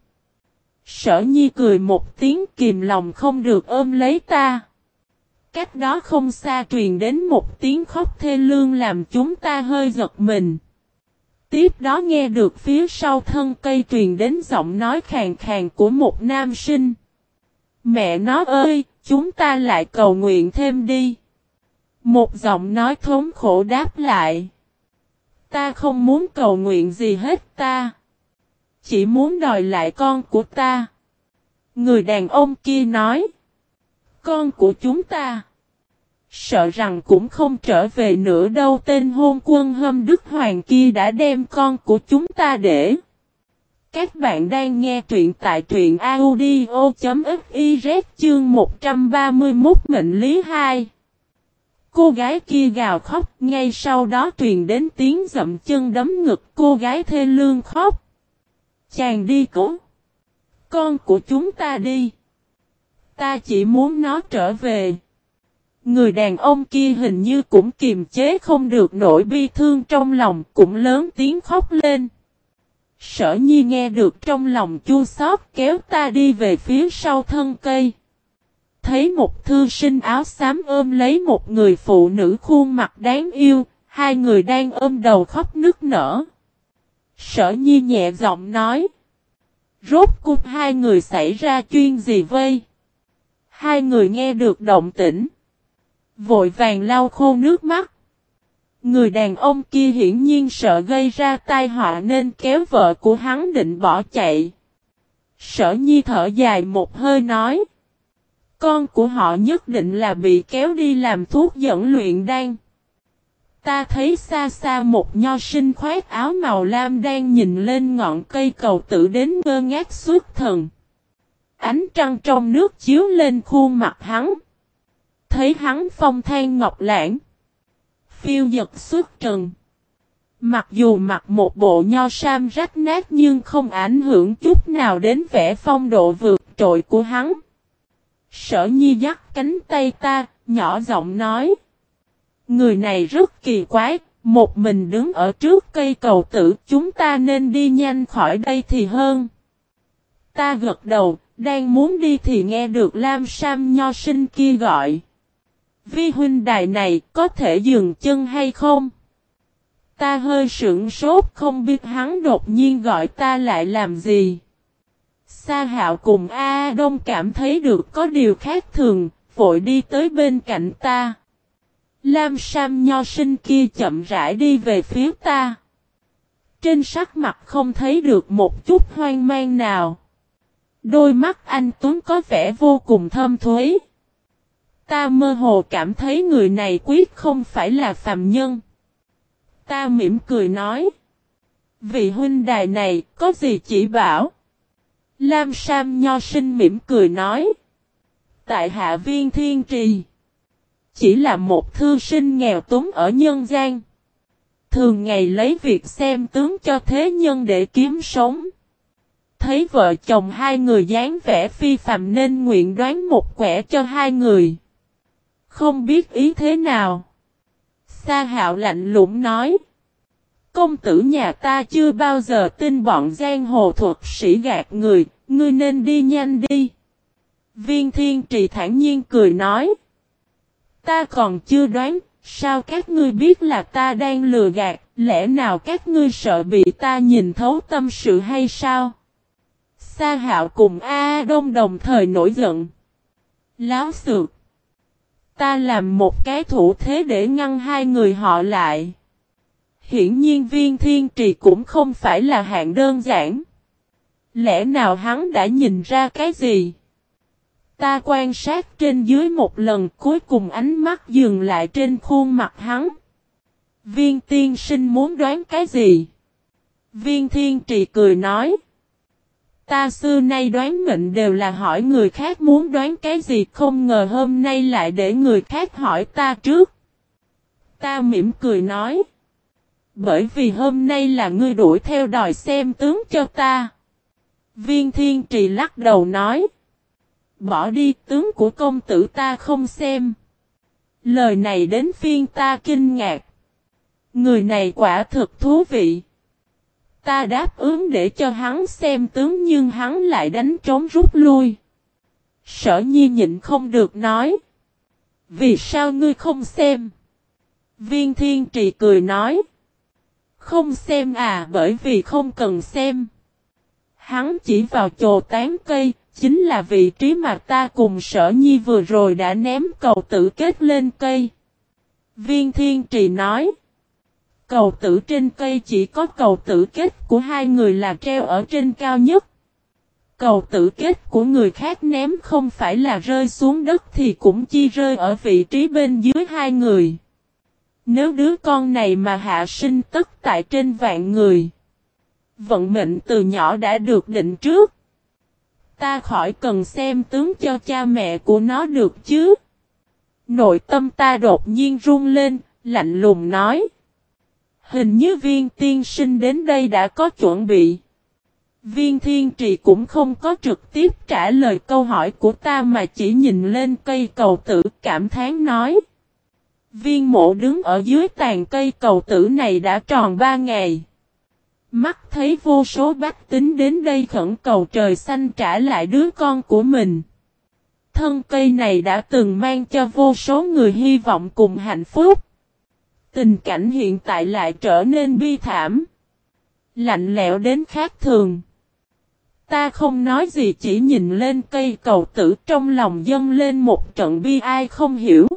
Sở nhi cười một tiếng kìm lòng không được ôm lấy ta. Cách đó không xa truyền đến một tiếng khóc thê lương làm chúng ta hơi giật mình. Tiếp đó nghe được phía sau thân cây truyền đến giọng nói khàn khàn của một nam sinh. Mẹ nó ơi, chúng ta lại cầu nguyện thêm đi. Một giọng nói thống khổ đáp lại. Ta không muốn cầu nguyện gì hết ta. Chỉ muốn đòi lại con của ta. Người đàn ông kia nói. Con của chúng ta. Sợ rằng cũng không trở về nữa đâu tên hôn quân hâm Đức Hoàng kia đã đem con của chúng ta để. Các bạn đang nghe truyện tại truyện audio.fiz chương 131 mệnh lý 2. Cô gái kia gào khóc, ngay sau đó truyền đến tiếng dậm chân đấm ngực cô gái thê lương khóc. Chàng đi cố. Con của chúng ta đi. Ta chỉ muốn nó trở về. Người đàn ông kia hình như cũng kiềm chế không được nỗi bi thương trong lòng, cũng lớn tiếng khóc lên. Sở nhi nghe được trong lòng chua xót kéo ta đi về phía sau thân cây. Thấy một thư sinh áo xám ôm lấy một người phụ nữ khuôn mặt đáng yêu, hai người đang ôm đầu khóc nức nở. Sở nhi nhẹ giọng nói. Rốt cuộc hai người xảy ra chuyên gì vây? Hai người nghe được động tĩnh. Vội vàng lau khô nước mắt. Người đàn ông kia hiển nhiên sợ gây ra tai họa nên kéo vợ của hắn định bỏ chạy. Sở nhi thở dài một hơi nói. Con của họ nhất định là bị kéo đi làm thuốc dẫn luyện đan. Ta thấy xa xa một nho sinh khoét áo màu lam đang nhìn lên ngọn cây cầu tử đến ngơ ngác suốt thần. Ánh trăng trong nước chiếu lên khuôn mặt hắn. Thấy hắn phong than ngọc lãng. Phiêu giật suốt trần. Mặc dù mặc một bộ nho sam rách nát nhưng không ảnh hưởng chút nào đến vẻ phong độ vượt trội của hắn. Sở nhi dắt cánh tay ta, nhỏ giọng nói. Người này rất kỳ quái, một mình đứng ở trước cây cầu tử, chúng ta nên đi nhanh khỏi đây thì hơn. Ta gật đầu, đang muốn đi thì nghe được Lam Sam Nho sinh kia gọi. Vi huynh đài này có thể dừng chân hay không? Ta hơi sững sốt không biết hắn đột nhiên gọi ta lại làm gì. Sa hạo cùng A Đông cảm thấy được có điều khác thường, vội đi tới bên cạnh ta. Lam Sam nho sinh kia chậm rãi đi về phía ta. Trên sắc mặt không thấy được một chút hoang mang nào. Đôi mắt anh Tuấn có vẻ vô cùng thơm thuế. Ta mơ hồ cảm thấy người này quyết không phải là phàm nhân. Ta mỉm cười nói. Vị huynh đài này có gì chỉ bảo? Lam Sam Nho sinh mỉm cười nói. Tại hạ viên thiên trì. Chỉ là một thư sinh nghèo túng ở nhân gian. Thường ngày lấy việc xem tướng cho thế nhân để kiếm sống. Thấy vợ chồng hai người dáng vẻ phi phàm nên nguyện đoán một quẻ cho hai người. Không biết ý thế nào. Sa hạo lạnh lùng nói. Công tử nhà ta chưa bao giờ tin bọn giang hồ thuật sĩ gạt người, ngươi nên đi nhanh đi. Viên thiên trì thản nhiên cười nói. Ta còn chưa đoán, sao các ngươi biết là ta đang lừa gạt, lẽ nào các ngươi sợ bị ta nhìn thấu tâm sự hay sao? Sa hạo cùng A Đông đồng thời nổi giận. Láo sược. Ta làm một cái thủ thế để ngăn hai người họ lại. Hiển nhiên viên thiên trì cũng không phải là hạng đơn giản. Lẽ nào hắn đã nhìn ra cái gì? Ta quan sát trên dưới một lần, cuối cùng ánh mắt dừng lại trên khuôn mặt hắn. Viên tiên sinh muốn đoán cái gì? Viên thiên trì cười nói. Ta xưa nay đoán mệnh đều là hỏi người khác muốn đoán cái gì, không ngờ hôm nay lại để người khác hỏi ta trước. Ta mỉm cười nói. Bởi vì hôm nay là ngươi đuổi theo đòi xem tướng cho ta. Viên thiên trì lắc đầu nói. Bỏ đi, tướng của công tử ta không xem. Lời này đến phiên ta kinh ngạc. Người này quả thực thú vị. Ta đáp ứng để cho hắn xem tướng nhưng hắn lại đánh trống rút lui. Sở nhi nhịn không được nói. Vì sao ngươi không xem? Viên thiên trì cười nói. Không xem à bởi vì không cần xem. Hắn chỉ vào chồ tán cây, chính là vị trí mà ta cùng sở nhi vừa rồi đã ném cầu tử kết lên cây. Viên thiên trì nói. Cầu tử trên cây chỉ có cầu tử kết của hai người là treo ở trên cao nhất. Cầu tử kết của người khác ném không phải là rơi xuống đất thì cũng chi rơi ở vị trí bên dưới hai người. Nếu đứa con này mà hạ sinh tất tại trên vạn người. Vận mệnh từ nhỏ đã được định trước. Ta khỏi cần xem tướng cho cha mẹ của nó được chứ. Nội tâm ta đột nhiên run lên, lạnh lùng nói. Hình như viên tiên sinh đến đây đã có chuẩn bị. Viên thiên trì cũng không có trực tiếp trả lời câu hỏi của ta mà chỉ nhìn lên cây cầu tử cảm thán nói. Viên mộ đứng ở dưới tàn cây cầu tử này đã tròn ba ngày. Mắt thấy vô số bách tính đến đây khẩn cầu trời xanh trả lại đứa con của mình. Thân cây này đã từng mang cho vô số người hy vọng cùng hạnh phúc. Tình cảnh hiện tại lại trở nên bi thảm. Lạnh lẽo đến khác thường. Ta không nói gì chỉ nhìn lên cây cầu tử trong lòng dâng lên một trận bi ai không hiểu.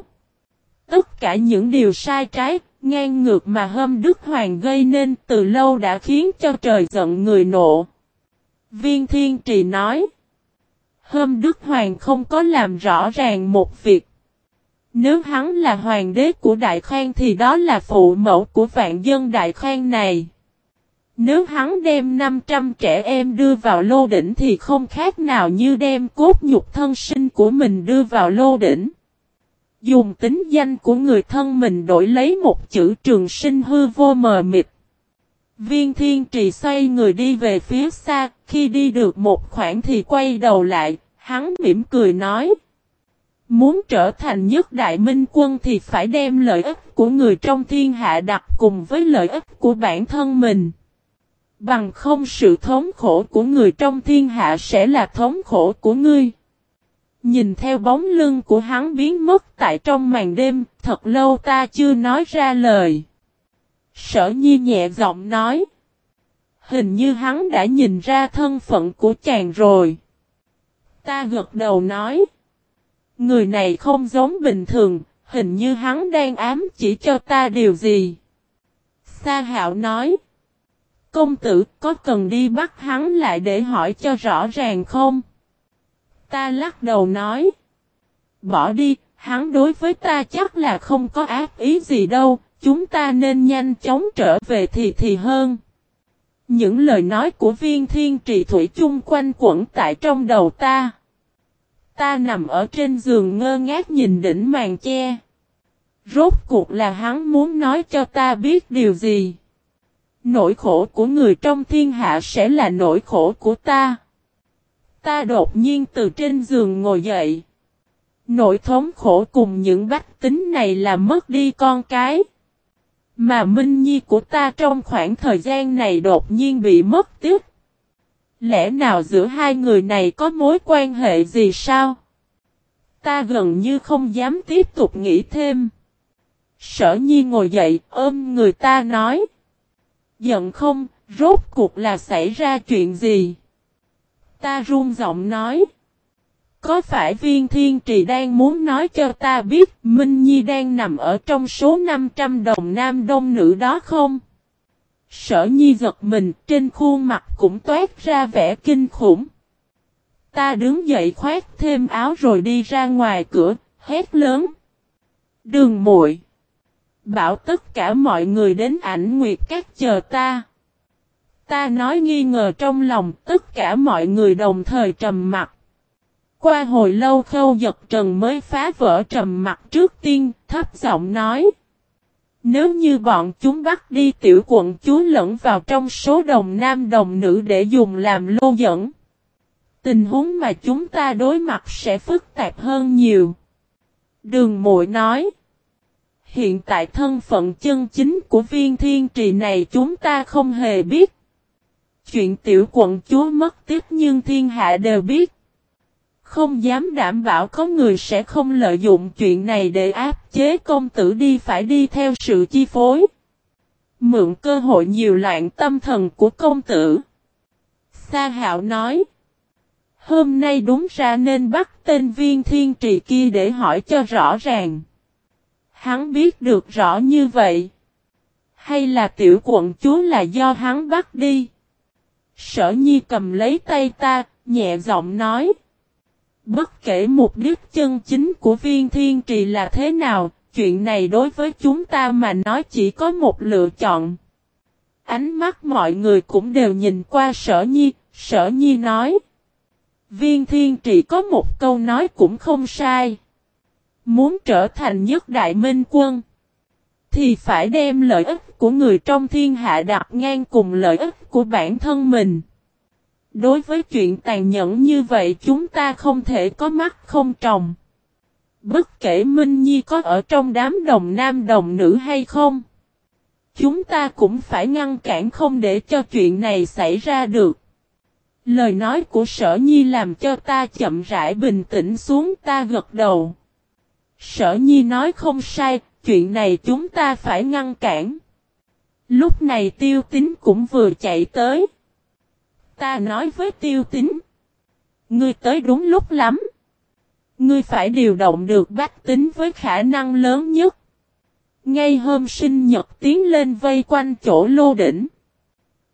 Tất cả những điều sai trái, ngang ngược mà hâm Đức Hoàng gây nên từ lâu đã khiến cho trời giận người nộ. Viên Thiên Trì nói. Hâm Đức Hoàng không có làm rõ ràng một việc. Nếu hắn là hoàng đế của Đại Khang thì đó là phụ mẫu của vạn dân Đại Khang này. Nếu hắn đem 500 trẻ em đưa vào lô đỉnh thì không khác nào như đem cốt nhục thân sinh của mình đưa vào lô đỉnh. Dùng tính danh của người thân mình đổi lấy một chữ trường sinh hư vô mờ mịt. Viên thiên trì xoay người đi về phía xa, khi đi được một khoảng thì quay đầu lại, hắn mỉm cười nói. Muốn trở thành nhất đại minh quân thì phải đem lợi ích của người trong thiên hạ đặt cùng với lợi ích của bản thân mình. Bằng không sự thống khổ của người trong thiên hạ sẽ là thống khổ của ngươi. Nhìn theo bóng lưng của hắn biến mất tại trong màn đêm, thật lâu ta chưa nói ra lời. Sở nhi nhẹ giọng nói. Hình như hắn đã nhìn ra thân phận của chàng rồi. Ta gật đầu nói. Người này không giống bình thường, hình như hắn đang ám chỉ cho ta điều gì. Sa hạo nói. Công tử có cần đi bắt hắn lại để hỏi cho rõ ràng không? Ta lắc đầu nói. Bỏ đi, hắn đối với ta chắc là không có ác ý gì đâu, chúng ta nên nhanh chóng trở về thì thì hơn. Những lời nói của viên thiên trì thủy chung quanh quẩn tại trong đầu ta. Ta nằm ở trên giường ngơ ngác nhìn đỉnh màn che. Rốt cuộc là hắn muốn nói cho ta biết điều gì. Nỗi khổ của người trong thiên hạ sẽ là nỗi khổ của ta. Ta đột nhiên từ trên giường ngồi dậy. Nỗi thống khổ cùng những bách tính này là mất đi con cái. Mà Minh Nhi của ta trong khoảng thời gian này đột nhiên bị mất tiếc. Lẽ nào giữa hai người này có mối quan hệ gì sao? Ta gần như không dám tiếp tục nghĩ thêm. Sở Nhi ngồi dậy ôm người ta nói. Giận không, rốt cuộc là xảy ra chuyện gì? Ta run giọng nói. Có phải viên thiên trì đang muốn nói cho ta biết Minh Nhi đang nằm ở trong số 500 đồng nam đông nữ đó không? Sở Nhi giật mình trên khuôn mặt cũng toát ra vẻ kinh khủng. Ta đứng dậy khoét thêm áo rồi đi ra ngoài cửa, hét lớn. Đường muội Bảo tất cả mọi người đến ảnh nguyệt các chờ ta. Ta nói nghi ngờ trong lòng tất cả mọi người đồng thời trầm mặt. Qua hồi lâu khâu giật trần mới phá vỡ trầm mặt trước tiên, thấp giọng nói. Nếu như bọn chúng bắt đi tiểu quận chúa lẫn vào trong số đồng nam đồng nữ để dùng làm lô dẫn. Tình huống mà chúng ta đối mặt sẽ phức tạp hơn nhiều. Đường mội nói. Hiện tại thân phận chân chính của viên thiên trì này chúng ta không hề biết. Chuyện tiểu quận chúa mất tích nhưng thiên hạ đều biết. Không dám đảm bảo có người sẽ không lợi dụng chuyện này để áp chế công tử đi phải đi theo sự chi phối. Mượn cơ hội nhiều loạn tâm thần của công tử. Sa hạo nói. Hôm nay đúng ra nên bắt tên viên thiên trì kia để hỏi cho rõ ràng. Hắn biết được rõ như vậy. Hay là tiểu quận chúa là do hắn bắt đi. Sở nhi cầm lấy tay ta, nhẹ giọng nói. Bất kể mục đích chân chính của viên thiên trì là thế nào, chuyện này đối với chúng ta mà nói chỉ có một lựa chọn. Ánh mắt mọi người cũng đều nhìn qua sở nhi, sở nhi nói. Viên thiên trì có một câu nói cũng không sai. Muốn trở thành nhất đại minh quân. Thì phải đem lợi ích của người trong thiên hạ đặt ngang cùng lợi ích của bản thân mình. Đối với chuyện tàn nhẫn như vậy chúng ta không thể có mắt không trồng. Bất kể Minh Nhi có ở trong đám đồng nam đồng nữ hay không. Chúng ta cũng phải ngăn cản không để cho chuyện này xảy ra được. Lời nói của sở nhi làm cho ta chậm rãi bình tĩnh xuống ta gật đầu. Sở nhi nói không sai, chuyện này chúng ta phải ngăn cản. Lúc này tiêu tính cũng vừa chạy tới. Ta nói với tiêu tính. Ngươi tới đúng lúc lắm. Ngươi phải điều động được bách tính với khả năng lớn nhất. Ngay hôm sinh nhật tiến lên vây quanh chỗ lô đỉnh.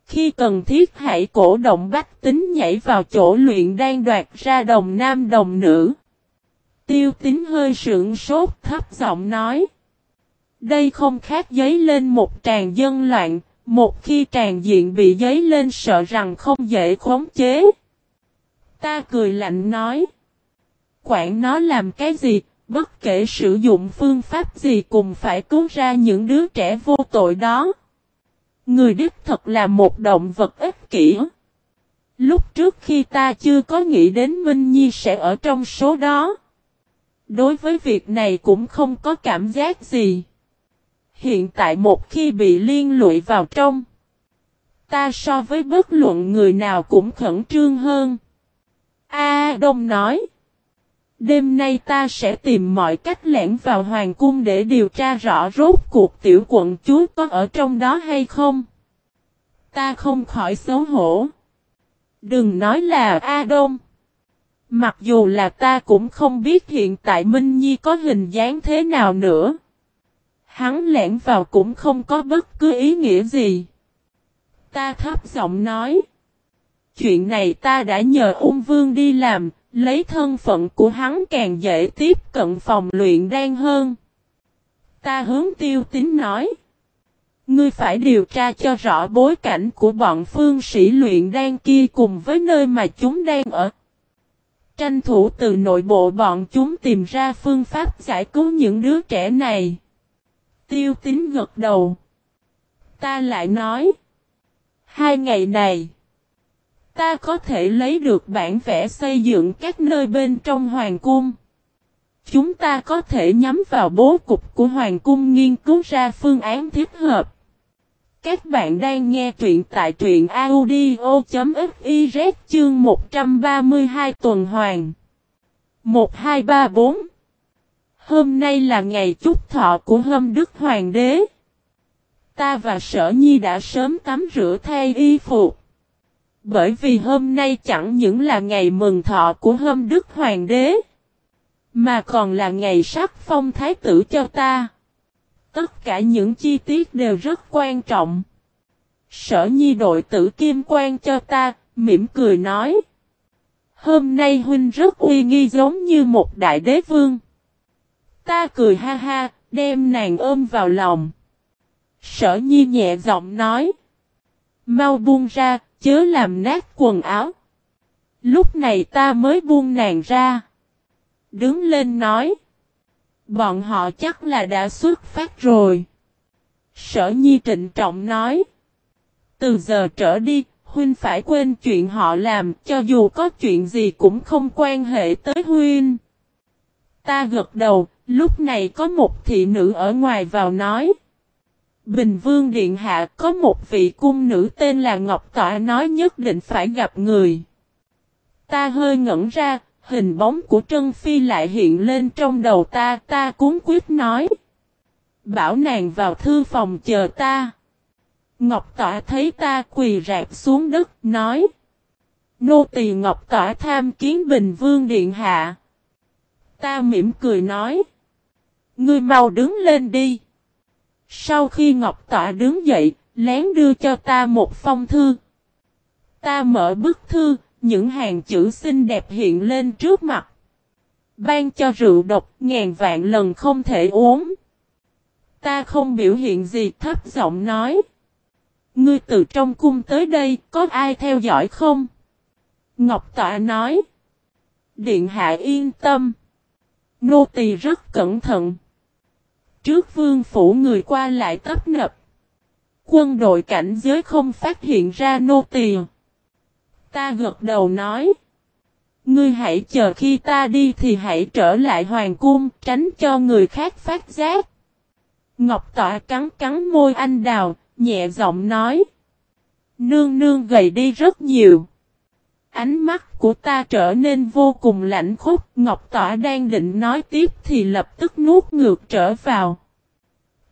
Khi cần thiết hãy cổ động bách tính nhảy vào chỗ luyện đang đoạt ra đồng nam đồng nữ. Tiêu tính hơi sượng sốt thấp giọng nói. Đây không khác giấy lên một tràn dân loạn, một khi tràn diện bị giấy lên sợ rằng không dễ khống chế. Ta cười lạnh nói. Quản nó làm cái gì, bất kể sử dụng phương pháp gì cùng phải cứu ra những đứa trẻ vô tội đó. Người đích thật là một động vật ích kỷ. Lúc trước khi ta chưa có nghĩ đến Minh Nhi sẽ ở trong số đó. Đối với việc này cũng không có cảm giác gì. Hiện tại một khi bị liên lụy vào trong. Ta so với bất luận người nào cũng khẩn trương hơn. A Đông nói. Đêm nay ta sẽ tìm mọi cách lẻn vào hoàng cung để điều tra rõ rốt cuộc tiểu quận chúa có ở trong đó hay không. Ta không khỏi xấu hổ. Đừng nói là A Đông. Mặc dù là ta cũng không biết hiện tại Minh Nhi có hình dáng thế nào nữa. Hắn lẻn vào cũng không có bất cứ ý nghĩa gì. Ta thấp giọng nói. Chuyện này ta đã nhờ ung vương đi làm, lấy thân phận của hắn càng dễ tiếp cận phòng luyện đan hơn. Ta hướng tiêu tính nói. Ngươi phải điều tra cho rõ bối cảnh của bọn phương sĩ luyện đan kia cùng với nơi mà chúng đang ở. Tranh thủ từ nội bộ bọn chúng tìm ra phương pháp giải cứu những đứa trẻ này. Tiêu tính gật đầu. Ta lại nói. Hai ngày này. Ta có thể lấy được bản vẽ xây dựng các nơi bên trong hoàng cung. Chúng ta có thể nhắm vào bố cục của hoàng cung nghiên cứu ra phương án thích hợp. Các bạn đang nghe truyện tại truyện audio.fiz chương 132 tuần hoàng. 1234 Hôm nay là ngày chúc thọ của hâm đức hoàng đế. Ta và sở nhi đã sớm tắm rửa thay y phục. Bởi vì hôm nay chẳng những là ngày mừng thọ của hâm đức hoàng đế. Mà còn là ngày sắc phong thái tử cho ta. Tất cả những chi tiết đều rất quan trọng. Sở nhi đội tử kim quan cho ta, mỉm cười nói. Hôm nay huynh rất uy nghi giống như một đại đế vương. Ta cười ha ha, đem nàng ôm vào lòng. Sở nhi nhẹ giọng nói. Mau buông ra, chớ làm nát quần áo. Lúc này ta mới buông nàng ra. Đứng lên nói. Bọn họ chắc là đã xuất phát rồi. Sở nhi trịnh trọng nói. Từ giờ trở đi, Huynh phải quên chuyện họ làm, cho dù có chuyện gì cũng không quan hệ tới Huynh. Ta gật đầu, lúc này có một thị nữ ở ngoài vào nói. Bình Vương Điện Hạ có một vị cung nữ tên là Ngọc Tọa nói nhất định phải gặp người. Ta hơi ngẩn ra, hình bóng của Trân Phi lại hiện lên trong đầu ta, ta cuốn quyết nói. Bảo nàng vào thư phòng chờ ta. Ngọc Tọa thấy ta quỳ rạp xuống đất, nói. Nô tỳ Ngọc Tọa tham kiến Bình Vương Điện Hạ. Ta mỉm cười nói. Ngươi mau đứng lên đi. Sau khi Ngọc Tọa đứng dậy, lén đưa cho ta một phong thư. Ta mở bức thư, những hàng chữ xinh đẹp hiện lên trước mặt. Ban cho rượu độc ngàn vạn lần không thể uống. Ta không biểu hiện gì thấp giọng nói. Ngươi từ trong cung tới đây, có ai theo dõi không? Ngọc Tọa nói. Điện hạ yên tâm. Nô tỳ rất cẩn thận. Trước vương phủ người qua lại tấp nập. Quân đội cảnh giới không phát hiện ra nô tỳ. Ta gật đầu nói. Ngươi hãy chờ khi ta đi thì hãy trở lại hoàng cung tránh cho người khác phát giác. Ngọc tọa cắn cắn môi anh đào, nhẹ giọng nói. Nương nương gầy đi rất nhiều. Ánh mắt của ta trở nên vô cùng lạnh khúc. Ngọc Tỏa đang định nói tiếp thì lập tức nuốt ngược trở vào.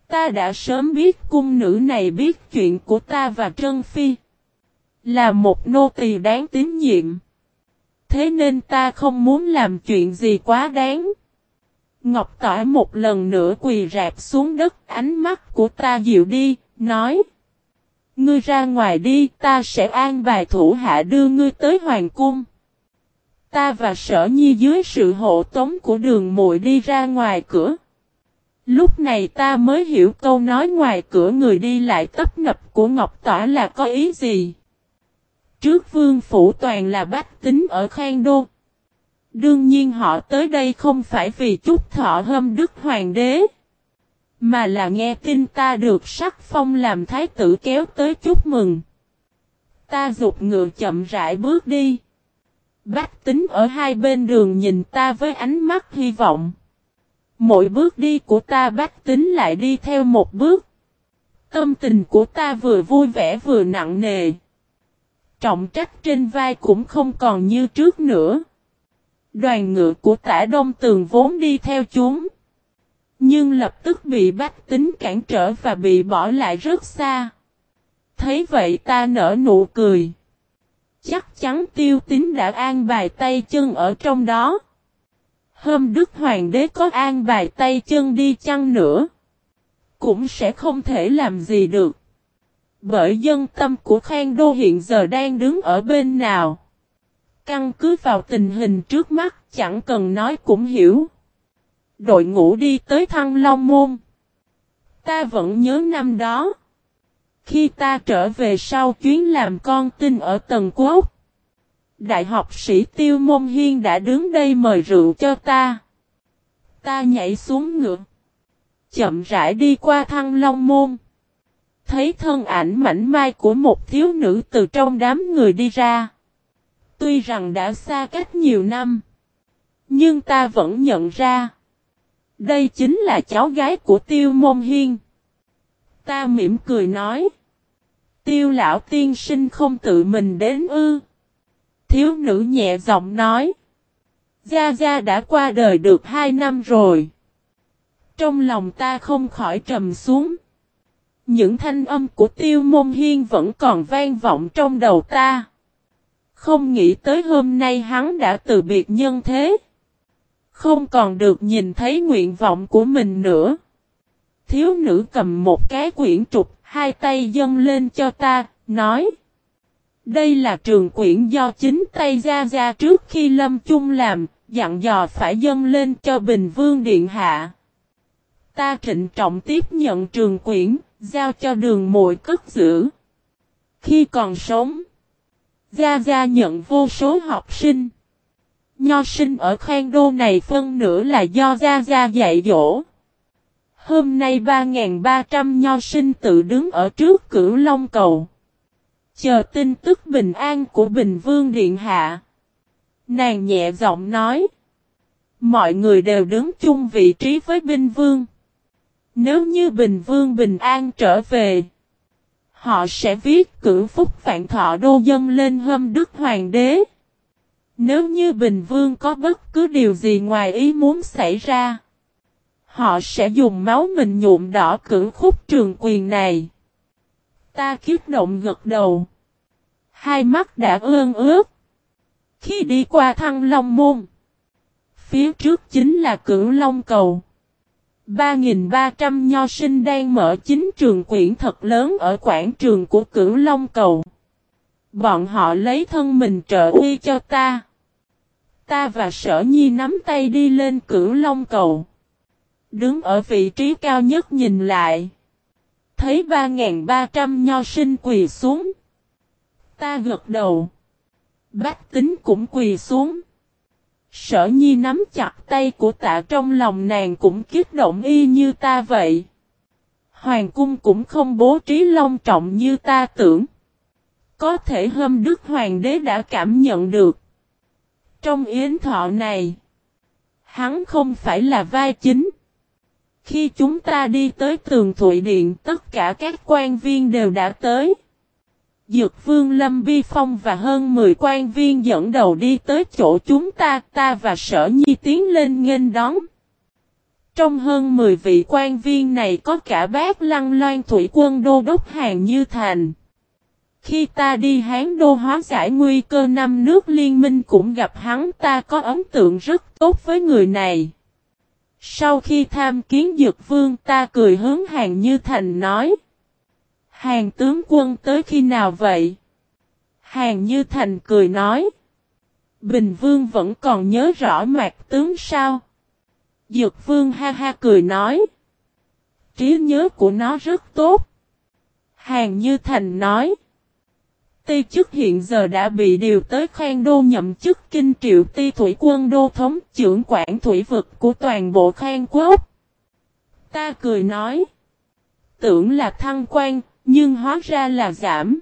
Ta đã sớm biết cung nữ này biết chuyện của ta và Trân Phi. Là một nô tỳ đáng tín nhiệm. Thế nên ta không muốn làm chuyện gì quá đáng. Ngọc Tỏa một lần nữa quỳ rạp xuống đất, ánh mắt của ta dịu đi, nói. Ngươi ra ngoài đi, ta sẽ an bài thủ hạ đưa ngươi tới hoàng cung. Ta và sở nhi dưới sự hộ tống của đường muội đi ra ngoài cửa. Lúc này ta mới hiểu câu nói ngoài cửa người đi lại tấp nập của Ngọc Tỏa là có ý gì. Trước vương phủ toàn là bách tính ở Khang Đô. Đương nhiên họ tới đây không phải vì chút thọ hâm đức hoàng đế. Mà là nghe tin ta được sắc phong làm thái tử kéo tới chúc mừng. Ta dục ngựa chậm rãi bước đi. Bách tính ở hai bên đường nhìn ta với ánh mắt hy vọng. Mỗi bước đi của ta, bách tính lại đi theo một bước. Tâm tình của ta vừa vui vẻ vừa nặng nề. Trọng trách trên vai cũng không còn như trước nữa. Đoàn ngựa của tả đông tường vốn đi theo chúng. Nhưng lập tức bị bách tính cản trở và bị bỏ lại rất xa. Thấy vậy ta nở nụ cười. Chắc chắn tiêu tính đã an bài tay chân ở trong đó. Hôm Đức Hoàng đế có an bài tay chân đi chăng nữa. Cũng sẽ không thể làm gì được. Bởi dân tâm của Khang Đô hiện giờ đang đứng ở bên nào. Căn cứ vào tình hình trước mắt, chẳng cần nói cũng hiểu. Đội ngũ đi tới Thăng Long Môn. Ta vẫn nhớ năm đó. Khi ta trở về sau chuyến làm con tin ở Tần Quốc. Đại học sĩ Tiêu Môn Hiên đã đứng đây mời rượu cho ta. Ta nhảy xuống ngựa. Chậm rãi đi qua Thăng Long Môn. Thấy thân ảnh mảnh mai của một thiếu nữ từ trong đám người đi ra. Tuy rằng đã xa cách nhiều năm. Nhưng ta vẫn nhận ra. Đây chính là cháu gái của Tiêu Môn Hiên. Ta mỉm cười nói. Tiêu lão tiên sinh không tự mình đến ư. Thiếu nữ nhẹ giọng nói. Gia Gia đã qua đời được hai năm rồi. Trong lòng ta không khỏi trầm xuống. Những thanh âm của tiêu môn hiên vẫn còn vang vọng trong đầu ta. Không nghĩ tới hôm nay hắn đã từ biệt nhân thế. Không còn được nhìn thấy nguyện vọng của mình nữa. Thiếu nữ cầm một cái quyển trục, hai tay dâng lên cho ta, nói. Đây là trường quyển do chính tay ra ra trước khi lâm chung làm, dặn dò phải dâng lên cho Bình Vương Điện Hạ. Ta trịnh trọng tiếp nhận trường quyển, giao cho đường muội cất giữ. Khi còn sống, Gia Gia nhận vô số học sinh. Nho sinh ở Khang Đô này phân nửa là do Gia Gia dạy dỗ. Hôm nay 3.300 nho sinh tự đứng ở trước cửu Long Cầu. Chờ tin tức bình an của Bình Vương Điện Hạ. Nàng nhẹ giọng nói. Mọi người đều đứng chung vị trí với Bình Vương. Nếu như Bình Vương bình an trở về. Họ sẽ viết cử phúc vạn thọ đô dân lên hâm đức hoàng đế. Nếu như Bình Vương có bất cứ điều gì ngoài ý muốn xảy ra. Họ sẽ dùng máu mình nhuộm đỏ cử khúc trường quyền này. Ta kiếp động gật đầu. Hai mắt đã ương ướt. Khi đi qua thăng long môn. Phía trước chính là cửu long cầu. 3.300 nho sinh đang mở chính trường quyển thật lớn ở quảng trường của cửu long cầu. Bọn họ lấy thân mình trợ uy cho ta. Ta và sở nhi nắm tay đi lên cửu long cầu. Đứng ở vị trí cao nhất nhìn lại. Thấy 3.300 nho sinh quỳ xuống. Ta gật đầu. Bách tính cũng quỳ xuống. Sở nhi nắm chặt tay của tạ trong lòng nàng cũng kích động y như ta vậy. Hoàng cung cũng không bố trí long trọng như ta tưởng. Có thể hôm Đức Hoàng đế đã cảm nhận được. Trong yến thọ này, hắn không phải là vai chính. Khi chúng ta đi tới tường Thụy Điện tất cả các quan viên đều đã tới. Dược vương Lâm Vi Phong và hơn 10 quan viên dẫn đầu đi tới chỗ chúng ta, ta và sở nhi tiến lên nghênh đón. Trong hơn 10 vị quan viên này có cả bác lăng loan thủy quân đô đốc hàng như thành. Khi ta đi Hán đô hóa giải nguy cơ năm nước liên minh cũng gặp hắn, ta có ấn tượng rất tốt với người này. Sau khi tham kiến dược vương, ta cười hướng hàng như thành nói. Hàng tướng quân, tới khi nào vậy? Hàng Như Thành cười nói. Bình Vương vẫn còn nhớ rõ mạc tướng sao? Dược Vương ha ha cười nói. Trí nhớ của nó rất tốt. Hàng Như Thành nói. Tây chức hiện giờ đã bị điều tới khoan đô nhậm chức kinh triệu ti thủy quân đô thống trưởng quản thủy vực của toàn bộ khoan quốc. Ta cười nói. Tưởng là thăng quan, nhưng hóa ra là giảm.